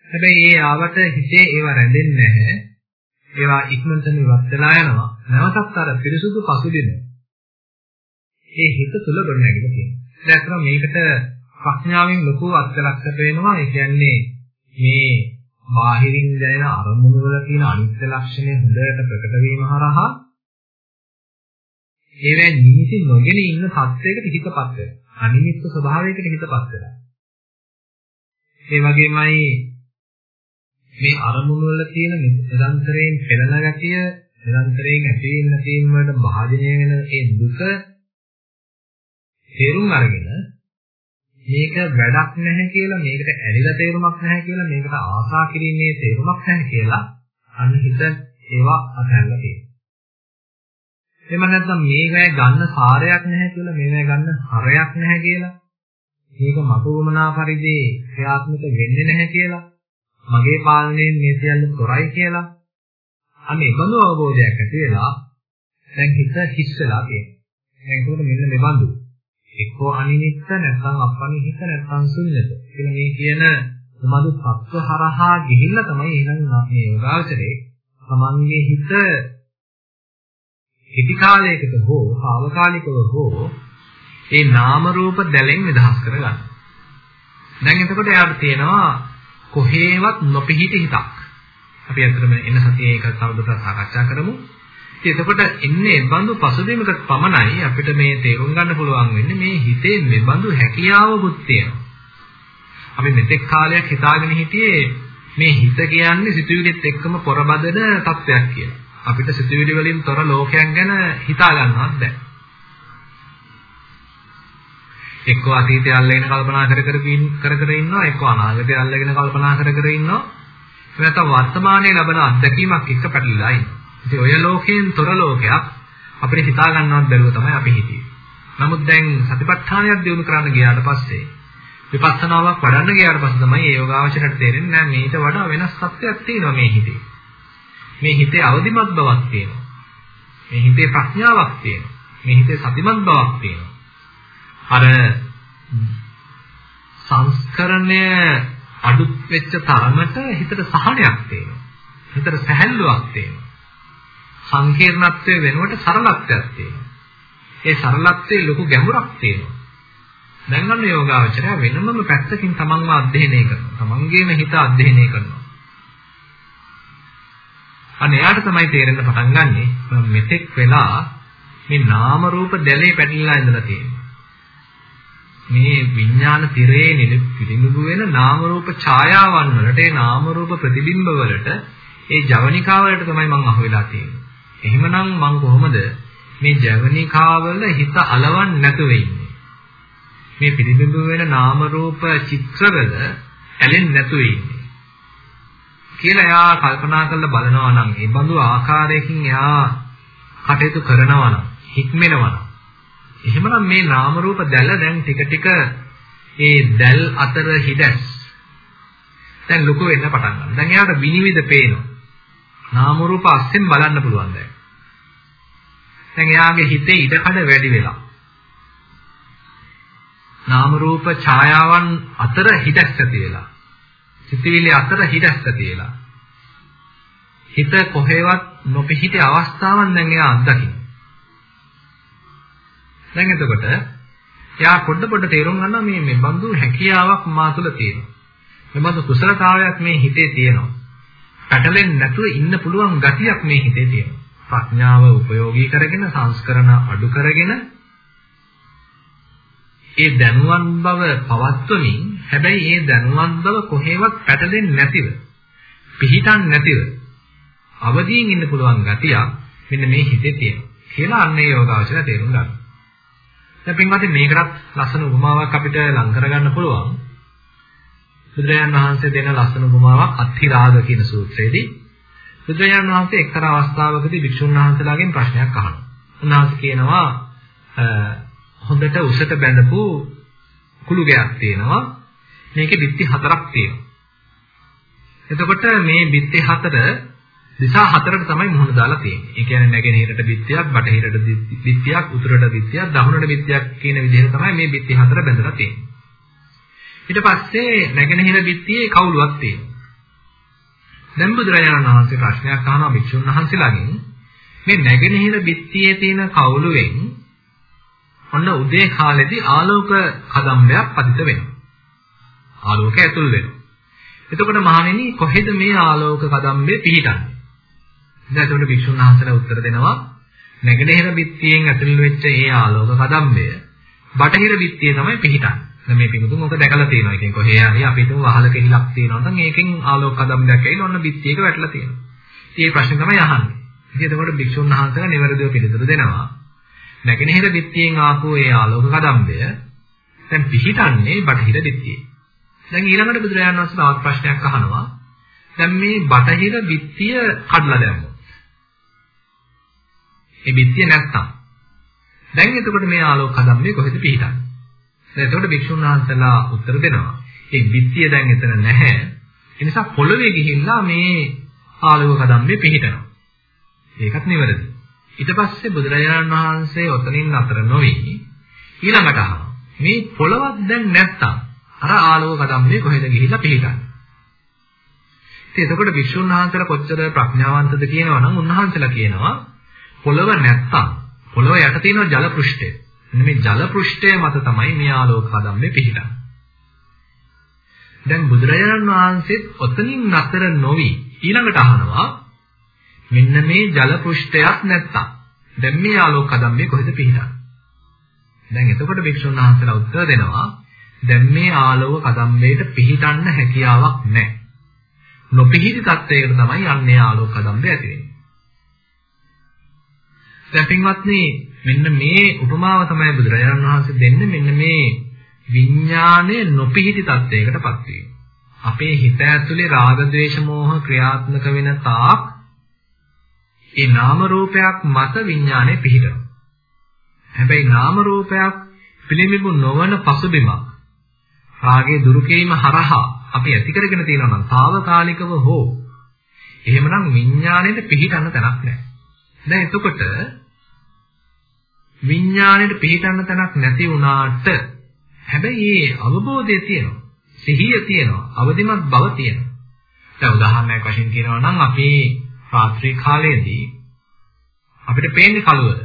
හැබැයි ඒ ආවට හිතේ ඒව රැඳෙන්නේ නැහැ. ඒවා ඉක්මනටම ඉවත් වෙලා යනවා. නැවතත් අර පිරිසුදු පසුබිම. ඒ හිත තුල ගොඩනැගිලා තියෙනවා. දැන් මේකට ප්‍රඥාවෙන් ලොකු අත්දැකීමක් වෙනවා. ඒ කියන්නේ මේ බාහිරින් දැනෙන අරමුණු වල තියෙන අනිත්‍ය ලක්ෂණය හොඳට ප්‍රකට වීම හරහා ඒවෙන් නිමිති නොගෙන ඉන්න සත්‍යයකට හිතපත් වෙනවා. අනිමිත්ත ස්වභාවයකට හිතපත් වෙනවා. ඒ වගේමයි මේ අරමුණු වල තියෙන නිරන්තරයෙන් පෙළන ගතිය නිරන්තරයෙන් ඇති වෙන තීන් වලට භාජනය වෙන ඒ දුක තේරුම් අරගෙන මේක වැඩක් නැහැ කියලා මේකට ඇලිලා තේරුමක් නැහැ කියලා මේකට ආසා කිරීමේ තේරුමක් නැහැ කියලා අන්න හිත ඒවා අතහැරලා තියෙනවා. එහෙම නැත්නම් මේකයි ගන්න සාරයක් නැහැ කියලා මේකයි ගන්න හරයක් නැහැ කියලා මේක මතුවමනා පරිදි ක්‍රියාත්මක වෙන්නේ නැහැ කියලා මගේ පාලනයෙන් මේ සියල්ල තොරයි කියලා අන්න ඒකඳු අවබෝධයක් ඇති වෙලා දැන් හිත හිස් වෙලා තියෙනවා. දැන් ඒකෝට මෙන්න මේ බඳු. එක්කෝ අනිමිත්ත නැත්නම් අපනිහිත නැත්නම් ශුන්‍යත කියලා මේ කියන සමදු සත්ව හරහා ගිහිල්ලා තමයි එහෙනම් මේ යෝගාචරයේ තමන්ගේ හිත හිටි කාලයකට හෝ සාවකාලිකව හෝ ඒ නාම රූප දැලෙන් නිදහස් කරගන්න. දැන් එතකොට යාට තියෙනවා කොහේවත් නොපිහිටි හිතක්. අපි අතරම එන සතියේ ඒක තවදුරටත් සාකච්ඡා කරමු. ඉතින් එතකොට එන්නේ බඳු පසුබිමක පමණයි අපිට මේ තේරුම් ගන්න පුළුවන් වෙන්නේ මේ හිතේ මෙබඳු හැකියාවකුත් තියෙනවා. අපි මෙතෙක් කාලයක් හිතාගෙන හිටියේ මේ හිත කියන්නේ සිතුවිලිත් එක්කම පොරබදන තත්වයක් කියලා. අපිට සිතුවිලි වලින් තොර ලෝකයක් ගැන හිතා ගන්නවත් බැහැ. එක්ක අතීතය අල්ලගෙන කල්පනා කර කර කර කර ඉන්නවා එක්ක අනාගතය අල්ලගෙන කල්පනා කර කර ඉන්නවා නැත්නම් වර්තමානයේ ලබන අත්දැකීමක් එක්ක පැටලලා ඉන්නවා. ඉතින් ඔය ලෝකයෙන් තොර ලෝකයක් අපිට හිතා ගන්නවත් බැරුව තමයි අපි හිටියේ. නමුත් දැන් සතිපට්ඨානයක් දිනු කරන්න ගියාට පස්සේ විපස්සනාවක් වඩන්න ගියාට පස්සේ තමයි ඒ යෝගාවචරයට තේරෙන්නේ නෑ මේට වඩා වෙනස් සත්‍යයක් තියෙනවා මේ හිතේ. මේ හිතේ අවදිමත් බවක් තියෙනවා. මේ හිතේ ප්‍රඥාවක් තියෙනවා. මේ හිතේ සතිමත් බවක් තියෙනවා. අර සංස්කරණය අඩුත් වෙච්ච තරමට හිතට සහනයක් තියෙනවා. හිතට සැහැල්ලුවක් තියෙනවා. සංකීර්ණත්වයේ වෙනුවට සරලත්වයක් තියෙනවා. ඒ සරලත්වයේ ලොකු ගැඹුරක් තියෙනවා. දැන් අන්න යෝගාවචරය වෙනමම පැත්තකින් තමන්ව අධ්‍යයනය කරනවා. තමන්ගේම හිත අධ්‍යයනය කරනවා. අන්න එයාට තමයි තේරෙන්න පටන් ගන්නෙ මෙතෙක් වෙලා මේ නාම රූප දැලේ පැටලලා ඉඳලා තියෙනවා. මේ විඥාන තිරේ නිලිපිලිඹු වෙන නාම රූප ඡායාවන් වලට ඒ නාම රූප ප්‍රතිබිම්බ වලට ඒ ජවනිකා වලට තමයි මං අහුවෙලා තියෙන්නේ. එහෙමනම් මං කොහොමද මේ ජවනිකාවල හිත అలවන්නේ නැතුව ඉන්නේ? මේ පිළිබිඹු වෙන නාම රූප චිත්‍රවල ඇලෙන්නේ නැතුව ඉන්නේ. කියලා එයා කල්පනා කරලා බලනවා නම් ඒ බඳු ආකාරයකින් එයා කටයුතු කරනවා නම් හික්මෙනවා නම් එහෙමනම් මේ නාම රූප දැල දැන් ටික ටික ඒ දැල් අතර හිඩස් දැන් ලොකු වෙන්න පටන් ගන්නවා. දැන් එයාට විනිවිද පේනවා. නාම රූප අස්සෙන් බලන්න පුළුවන් දැන්. දැන් එයාගේ හිතේ ඉඩකඩ වැඩි වෙලා. නාම රූප ඡායාවන් අතර හිඩස් ඇති වෙලා. සිතිවිලි අතර හිඩස් ඇති වෙලා. හිත කොහෙවත් නොපිහිටි අවස්ථාවන් දැන් එයා අත්දකින්න. දැන් එතකොට එයා පොඩ පොඩ තේරුම් ගන්නවා මේ මේ බඳු හැකියාවක් මා තුළ තියෙනවා. මේ බඳු කුසලතාවයක් මේ හිතේ තියෙනවා. පැටලෙන්නේ නැතුව ඉන්න පුළුවන් ගතියක් මේ හිතේ තියෙනවා. ප්‍රඥාව උපයෝගී කරගෙන සංස්කරණ අඩු කරගෙන ඒ දැනුවන් බව පවත්වමින් හැබැයි ඒ දැනුවන් බව කොහෙවත් පැටලෙන්නේ නැතිව පිහිටන් නැතිව අවදීන් ඉන්න පුළුවන් ගතිය මෙන්න මේ හිතේ තියෙනවා කියලා අන්නේ යෝගාවචරය තේරුම් ගන්න. දැන් පින්වත්නි මේකටත් ලස්සන උපමාවක් අපිට ලං කරගන්න පුළුවන්. බුදුරජාණන් වහන්සේ දෙන ලස්සන උපමාවක් අත්තිරාග කියන සූත්‍රයේදී බුදුරජාණන් වහන්සේ එක්තරා අවස්ථාවකදී වික්ෂුන් වහන්සේලාගෙන් ප්‍රශ්නයක් අහනවා. උන්වහන්සේ කියනවා හොඳට උසට බැඳපු කුළු ගයක් තියෙනවා. මේකේ බිත්ති හතරක් තියෙනවා. එතකොට මේ බිත්ති හතර දිශා හතරකට තමයි මුහුණ දාලා තියෙන්නේ. ඒ කියන්නේ නැගෙනහිරට බිත්තියක්, බටහිරට බිත්තියක්, උතුරට බිත්තියක්, දකුණට බිත්තියක් කියන විදිහට තමයි මේ බිත්ති හතර බැඳලා තියෙන්නේ. ඊට පස්සේ නැගෙනහිර බිත්තියේ කවුලුවක් තියෙනවා. දැන් බුදුරජාණන් වහන්සේ ප්‍රශ්නයක් අහනවා භික්ෂුන් වහන්සේලාගෙන් මේ නැගෙනහිර බිත්තියේ තියෙන කවුලුවෙන් ඔන්න උදේ කාලෙදී ආලෝක කදම්බයක් පතිත වෙනවා. ආලෝකය ඇතුල් වෙනවා. එතකොට මහණෙනි කොහෙද මේ ආලෝක කදම්බේ පිහිටන්නේ? දැන් එතකොට භික්ෂුන් වහන්සේලා උත්තර දෙනවා නැගෙනහිර බිත්තියෙන් ඇතුල් වෙච්ච ඒ ආලෝක කදම්බය බටහිර බිත්තියේ තමයි පිහිටන්නේ. දැන් මේ පිටුතුන් ඔක දැකලා තියෙනවා. ඒ කියන්නේ කොහේ හරි අපි හිතමු වහලක හිලක් තියෙනවා නම් ඒකෙන් ආලෝක කදම්බයක් ඇවිල්ලා ඔන්න බිත්තියක වැටලා තියෙනවා. ඉතින් මේ ප්‍රශ්නේ තමයි අහන්නේ. ඉතින් එතකොට භික්ෂුන් වහන්සේලා නිවැරදිව පිළිතුරු දෙනවා. නැගෙනහිර බිත්තියෙන් ආපු ඒ ආලෝක කදම්බය දැන් පිහිටන්නේ බටහිර බිත්තියේ. දැන් ඊළඟට බුදුරජාණන් වහන්සේ තවත් ප්‍රශ්නයක් අහනවා. දැන් මේ බටහිර බිත්තිය කඩලා දැම්මොත්. ඒ බිත්තිය නැත්තම්. දැන් එතකොට මේ ආලෝක කදම්බය කොහෙද පිහිටන්නේ? දැන් එතකොට භික්ෂුන් වහන්සේලා උත්තර දෙනවා. ඒ බිත්තිය දැන් එතන නැහැ. ඒ නිසා පොළවේ ගිහිල්ලා මේ ආලෝක කදම්බය පිහිටනවා. ඒකත් නිවැරදි. ඊට පස්සේ බුදුරජාණන් වහන්සේ ඔතනින් අතර නොවි ඊළඟට අහනවා. මේ පොළවක් දැන් නැත්තම් අර ආලෝක කදම්බේ කොහෙද ගිහිල්ලා පිහිටන්නේ? ඉතින් එතකොට වික්ෂුන් වහන්සේලා කොච්චර ප්‍රඥාවන්තද කියනවා නම් උන්වහන්සේලා කියනවා පොළව නැත්තම් පොළව යට තියෙන ජල පෘෂ්ඨය. මේ ජල පෘෂ්ඨය මත තමයි මේ ආලෝක කදම්බේ පිහිටන්නේ. දැන් බුදුරජාණන් වහන්සේත් ඔතනින් නතර නොවි ඊළඟට අහනවා මෙන්න මේ ජල පෘෂ්ඨයක් නැත්තම් දැන් මේ ආලෝක කදම්බේ කොහෙද පිහිටන්නේ? දැන් එතකොට වික්ෂුන් වහන්සේලා උත්තර දෙනවා දැන් මේ ආලෝක කදම්බේට පිහිටන්න හැකියාවක් නැහැ. නොපිහිටි තත්වයකට තමයි යන්නේ ආලෝක කදම්බය ඇති වෙන්නේ. දැන් පින්වත්නි මෙන්න මේ උපමාව තමයි බුදුරජාණන් වහන්සේ දෙන්නේ මෙන්න මේ විඥානයේ නොපිහිටි තත්වයකටපත් වීම. අපේ හිත ඇතුලේ රාග ద్వේෂ මෝහ ක්‍රියාත්මක වෙන තාක් ඒ නාම රූපයක් මත විඥානය පිහිටනවා. හැබැයි නාම රූපයක් පිළිඹු නොවන පසුබිමක් රාගේ දුරු කිරීම හරහා අපි ඇති කරගෙන තියෙනවා නම් తాවකාලිකව හෝ එහෙමනම් විඥාණයට පිහිටන්න තැනක් නැහැ. දැන් එතකොට විඥාණයට පිහිටන්න තැනක් නැති වුණාට හැබැයි ඒ අවබෝධය තියෙනවා. සිහිය තියෙනවා. අවදිමත් බව තියෙනවා. දැන් උදාහරණයක් වශයෙන් කියනවා නම් අපි රාත්‍රී කාලයේදී අපිට පේන්නේ කළුවර.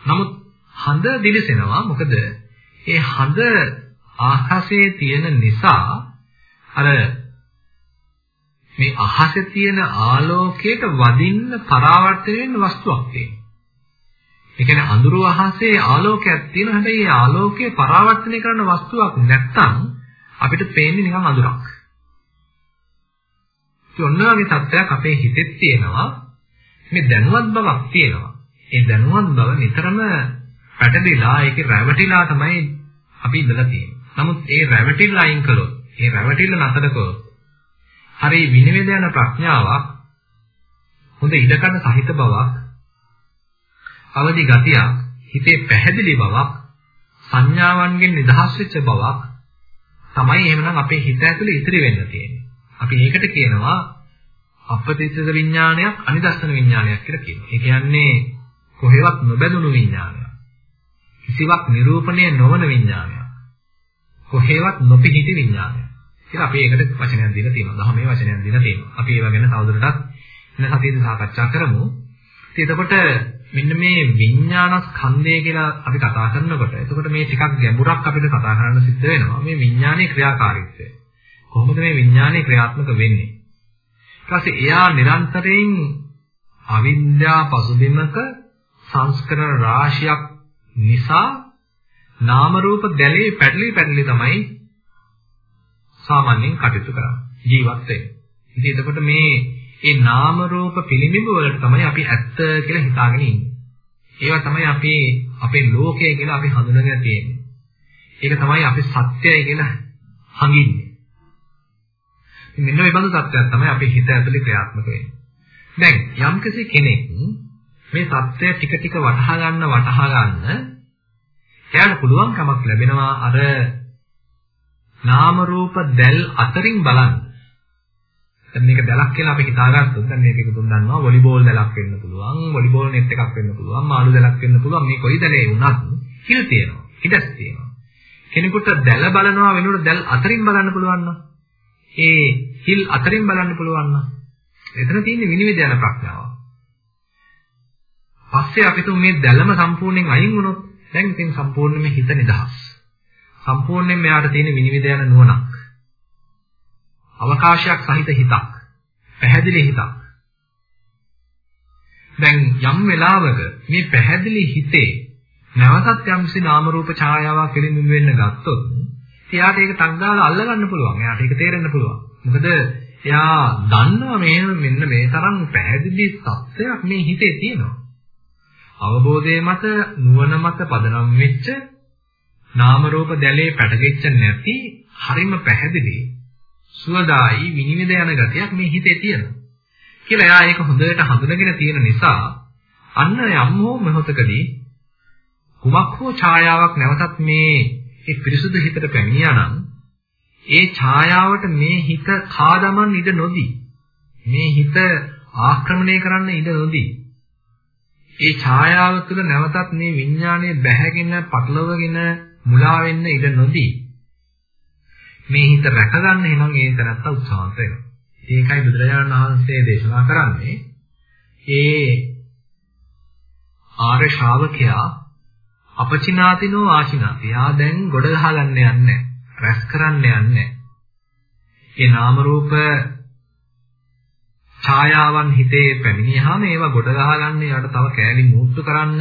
නමුත් හඳ දිලිසෙනවා. මොකද ඒ හඳ ආකාශයේ තියෙන නිසා අර මේ අහසේ තියෙන ආලෝකයට වදින්න පරාවර්තන වෙන වස්තුවක් තියෙනවා. ඒ කියන්නේ අඳුරු අහසේ ආලෝකයක් තියෙනවා. හැබැයි ඒ ආලෝකය පරාවර්තනය කරන වස්තුවක් නැත්තම් අපිට පේන්නේ නිකන් අඳුරක්. ඒ ඔන්නෝගේ තත්ත්වයක් අපේ හිතෙත් තියෙනවා. මේ දැනුවත් බවක් තියෙනවා. ඒ දැනුවත් බව නිතරම පැටලිලා ඒකේ රැවටිලා තමයි අපි ඉඳලා තියෙන්නේ. නමුත් ඒ රැවටිල්ල අයින් කළොත්, ඒ රැවටිල්ල නතර කළොත්, හරි විනිවිද යන ප්‍රඥාවක්, හොඳ ඉඩකඩ සහිත බවක්, අවදි ගතියක්, හිතේ පැහැදිලි බවක්, සංඥාවන්ගෙන් නිදහස් වෙච්ච බවක් තමයි එහෙමනම් අපේ හිත ඇතුලේ ඉතිරි වෙන්න තියෙන්නේ. අපි ඒකට කියනවා අපපතිස්සක විඥානයක් අනිදස්සන විඥානයක් කියලා කියනවා. ඒ කියන්නේ කොහෙවත් නොබැඳුණු විඥානයක්. කිසිවක් නිරූපණය නොවන විඥානයක්. කොහෙවත් නොපිහිටි විඥානයක්. කියලා අපි ඒකට වචනයක් දීලා තියෙනවා. දහමේ වචනයක් දීලා තියෙනවා. අපි ඒව ගැන තවදුරටත් වෙන සතියේදී සාකච්ඡා කරමු. ඉතින් එතකොට මෙන්න මේ විඥාන ස්කන්ධය කියලා අපි කතා කරනකොට එතකොට මේ ටිකක් ගැඹුරක් අපිට කතා කරන්න සිද්ධ වෙනවා. මේ විඥානයේ ක්‍රියාකාරීත්වය. කොහොමද මේ විඥානය ක්‍රියාත්මක වෙන්නේ? ඊට පස්සේ එයා නිරන්තරයෙන් අවිද්‍යා පසුබිමක සංස්කරණ රාශියක් නිසා නාම රූප දැලේ පැටලි පැටලි තමයි සාමාන්‍යයෙන් කටයුතු කරන්නේ ජීවත් වෙන්නේ. ඉතින් එතකොට මේ ඒ නාම රූප පිළිඹු වලට තමයි අපි ඇත්ත කියලා හිතාගෙන ඉන්නේ. ඒවා තමයි අපි අපේ ලෝකය කියලා අපි හඳුනගෙන තියෙන්නේ. ඒක තමයි අපි සත්‍යය කියලා හඟින්නේ. මෙන්න මේ බඳු තත්ත්වයක් තමයි අපේ හිත ඇතුලේ ක්‍රියාත්මක වෙන්නේ. දැන් යම්කිසි කෙනෙක් මේ தත්ත්වය ටික ටික වටහා ගන්න වටහා ගන්න එයාට පුළුවන්කමක් ලැබෙනවා අර නාම රූප දැල් අතරින් බලන්න. දැන් මේක දැලක් කියලා අපි හිතාගත්තොත් දැන් මේක තුන් දන්නවා වොලිබෝල් දැලක් වෙන්න පුළුවන්, වොලිබෝල් net එකක් වෙන්න පුළුවන්, මාළු දැලක් වෙන්න පුළුවන්. මේ කොයි දැලේ වුණත් හිල් තියෙනවා, හිඩස් තියෙනවා. කෙනෙකුට දැල බලනවා වෙනුවට දැල් අතරින් බලන්න පුළුවන් නම් ඒ හිල් අතරින් බලන්න පුළුවන් නම් එතන තියෙන්නේ විනිවිද යන ප්‍රඥාව. පස්සේ අපි තුන් මේ දැලම සම්පූර්ණයෙන් අයින් වුණොත් දැන් ඉතින් සම්පූර්ණයෙන්ම හිත නිදහස්. සම්පූර්ණයෙන් මෙයාට තියෙන විනිවිද යන නුවණක්. අවකාශයක් සහිත හිතක්. පැහැදිලි හිතක්. දැන් යම් වෙලාවක මේ පැහැදිලි හිතේ නැවතත් යම්සි නාම රූප ඡායාවක් පිළිඹු වෙන්න ගත්තොත් එයාට ඒක ටක් ගාලා අල්ල ගන්න පුළුවන්. එයාට ඒක තේරෙන්න පුළුවන්. මොකද එයා දන්නවා මේ මෙන්න මේ තරම් පැහැදිලි තත්ත්වයක් මේ හිතේ තියෙනවා. අවබෝධය මත නුවණ මත පදනම් වෙච්ච නාම රූප දැලේ පැටගෙච්ච නැති හරිම පැහැදිලි සුවදායි විනිවිද යන ගතියක් මේ හිතේ තියෙනවා. කියලා එයා ඒක හොඳට හඳුනගෙන තියෙන නිසා අන්න යම් හෝ මොහොතකදී කුමක් හෝ ඡායාවක් නැවතත් මේ ඒ පිරිසුදු හිතට පැමිණියා නම් ඒ ඡායාවට මේ හිත කාදමන් ඉඩ නොදී මේ හිත ආක්‍රමණය කරන්න ඉඩ නොදී ඒ ඡායාව තුළ නැවතත් මේ විඥානය බැහැගෙන පටලවගෙන මුලා වෙන්න ඉඩ නොදී මේ හිත රැකගන්න එනම් ඒ තැනත්ත උත්සාහන්ත වෙනවා. ඒකයි බුදුරජාණන් වහන්සේ දේශනා කරන්නේ ඒ ආර්ය ශ්‍රාවකයා අපචිනාතිනෝ ආචිනාති. යා දැන් ගොඩ ගහ ගන්න යන්නේ රැස් කරන්න යන්නේ. ඒ නාම රූප ඡායාවන් හිතේ පැමිණියාම ඒවා ගොඩ ගහ ගන්න යාට තව කෑලි මූර්තු කරන්න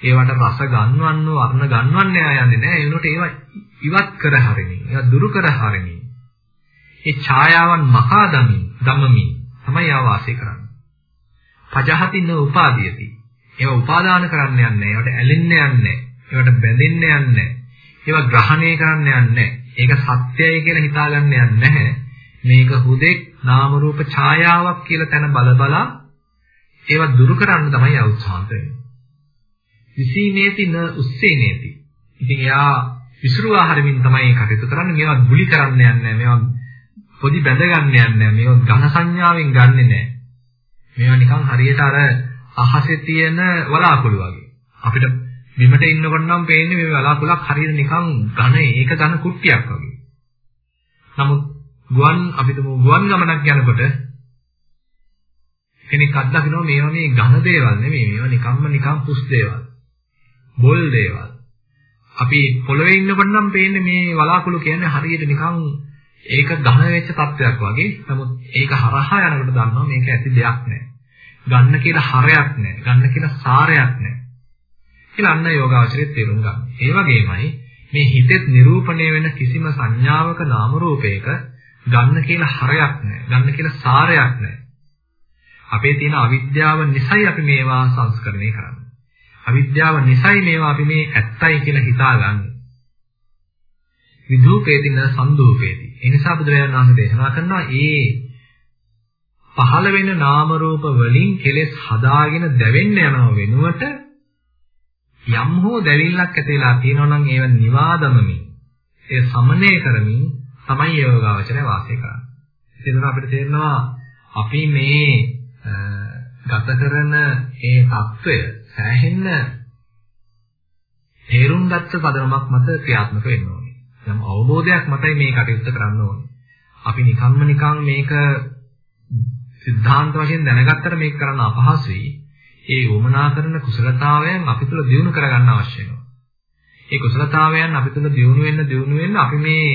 ඒවට රස ගන්වන්න වර්ණ ගන්වන්න යන්නේ නැහැ ඒ උනට ඒවා ඉවත් කර හරිනින් ඒවා දුරු කර හරිනින් ඒ ඡායාවන් මහා දමි දමමි තමයි ආ වාසය කරන්නේ. පජහති න උපාදීයති. ඒවා උපාදාන කරන්න යන්නේ ඒවට ඇලෙන්න යන්නේ ඒවට බැඳෙන්න යන්නේ ඒවා ග්‍රහණය කරන්න යන්නේ ඒක සත්‍යයි කියලා හිතාගන්න යන්නේ නැහැ. මේක හුදෙක් නාම රූප ඡායාවක් කියලා තැන බල බලා ඒවා දුරු කරන්න තමයි උත්සාහ වෙන්නේ. විසීනේති න උස්සේනේති. ඉතින් එයා විසුරුවා හරමින් තමයි කටයුතු කරන්නේ. මේවා ගුලි කරන්න යන්නේ මේවා පොඩි බැඳ ගන්න යන්නේ මේවා ඝන සංඥාවෙන් ගන්නෙ නෑ. මේවා නිකන් හරියට අර අහසේ තියෙන වලාකුළු වගේ. අපිට බිමට ඉන්නකොට නම් පේන්නේ මේ වලාකුළක් හරියට නිකන් ඝන ඒක ඝන කුට්ටියක් වගේ. නමුත් ගුවන් අපිට ගුවන් ගමනක් යනකොට කෙනෙක් අත්දකිනවා මේවා මේ ඝන දේවල් නෙමෙයි මේවා නිකම්ම නිකම් පුස් දේවල්. බොල් දේවල්. අපි පොළවේ ඉන්නකොට නම් පේන්නේ මේ වලාකුළු කියන්නේ හරියට නිකන් ඒක ඝන වෙච්ච තත්වයක් වගේ. නමුත් ඒක හරහා යනකොට දන්නවා මේක ඇති දෙයක් නෑ. ගන්න කියලා හරයක් නෑ. ගන්න කියලා සාරයක් නෑ. කියලා අන්න යෝගාචරයේ තේරුම් ගන්න. ඒ වගේමයි මේ හිතෙත් නිරූපණය වෙන කිසිම සංඥාවක නාම රූපයක ගන්න කියලා හරයක් නෑ. ගන්න කියලා සාරයක් නෑ. අපේ තියෙන අවිද්‍යාව නිසයි අපි මේවා සංස්කරණය කරන්නේ. අවිද්‍යාව නිසයි මේවා අපි මේ ඇත්තයි කියලා හිතාගන්නේ. විදූපේති න සම්දූපේති. ඒ නිසා බුදුරජාණන් වහන්සේ දේශනා කරනවා ඒ පහළ වෙන නාම රූප වලින් කෙලෙස් හදාගෙන දැවෙන්න යනව වෙනුවට යම් හෝ දැවිල්ලක් ඇති වෙලා තියෙනවා නම් ඒව නිවාදමමි. ඒ සමනය කරමින් තමයි යෝගාවචරය වාසය කරන්නේ. එතන අපිට තේරෙනවා අපි මේ ගත කරන ඒ తত্ত্বය සෑහෙන්න තේරුම් ගත්ත පදනමක් මත ක්‍රියාත්මක වෙන්න ඕනේ. යම් අවබෝධයක් මතයි මේ කටයුත්ත කරන්න ඕනේ. අපි නිකම්ම නිකන් මේක සිද්ධාන්ත වශයෙන් දැනගත්තට මේක කරන්න අපහසුයි. ඒ වමනා කරන කුසලතාවයන් අපි තුළ දියුණු කරගන්න අවශ්‍ය වෙනවා. ඒ කුසලතාවයන් අපි තුළ දියුණු වෙන්න දියුණු වෙන්න අපි මේ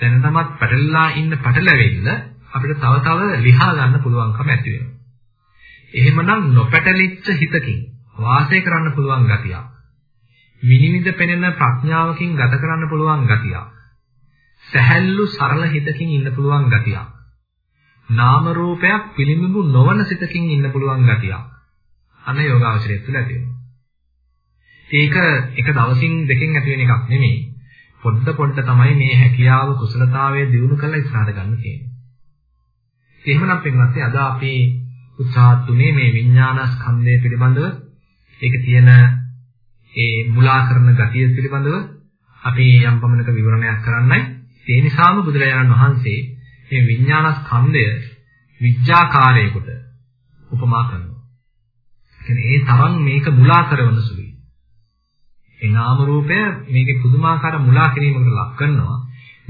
දැනටමත් පැටලලා ඉන්න පැටලෙවිල්ල අපිට තව තව ලිහා ගන්න පුළුවන්කම ඇති වෙනවා. එහෙමනම් නොපැටලිච්ච හිතකින් වාසය කරන්න පුළුවන් ගතියක්. විනිවිද පෙනෙන ප්‍රඥාවකින් ගත කරන්න පුළුවන් ගතියක්. සැහැල්ලු සරල හිතකින් ඉන්න පුළුවන් ගතියක්. නාම රූපයක් පිළිඹු නොවන සිතකින් ඉන්න පුළුවන් ගතියක්. අන්න යෝගාවචරය තුළ ඇති වෙනවා. ඒක එක දවසින් දෙකෙන් ඇති වෙන එකක් නෙමෙයි. පොඩ පොඩ තමයි මේ හැකියාව කුසලතාවය දිනු කරලා ඉස්සරහට ගන්න තියෙන්නේ. එහෙමනම් පින්වත්නි අද අපි උත්සාහ තුනේ මේ විඥාන ස්කන්ධය පිළිබඳව ඒක තියෙන ඒ මුලා කරන ගතිය පිළිබඳව අපි යම් පමණක විවරණයක් කරන්නයි. ඒ නිසාම බුදුරජාණන් වහන්සේ මේ විඥාන ස්කන්ධය විඥාකාරයකට උපමා කරනවා. කියන්නේ ඒ තරම් මේක මුලා කරන සුළුයි. ඒ නාම රූපය මේකේ පුදුමාකාර මුලා කිරීමකට ලක් කරනවා.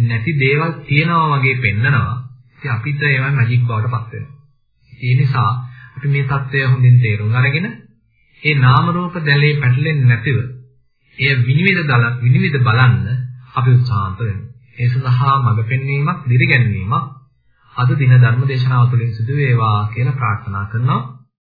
නැති දේවල් තියෙනවා වගේ පෙන්නනවා. ඉතින් අපිට ඒවා මැජික් බවට පත් වෙනවා. ඒ නිසා අපි මේ தත්වය හොඳින් තේරුම් අරගෙන ඒ නාම රූප දැලේ පැටලෙන්නේ නැතිව එය විනිවිද දල විනිවිද බලන්න අපි උත්සාහන්ත වෙනවා. ඒ සඳහා මඟ පෙන්වීමක්, දිරිගැන්වීමක් අද දින ධර්ම දේශනාව තුළින් සිදු වේවා කියලා ප්‍රාර්ථනා කරනවා.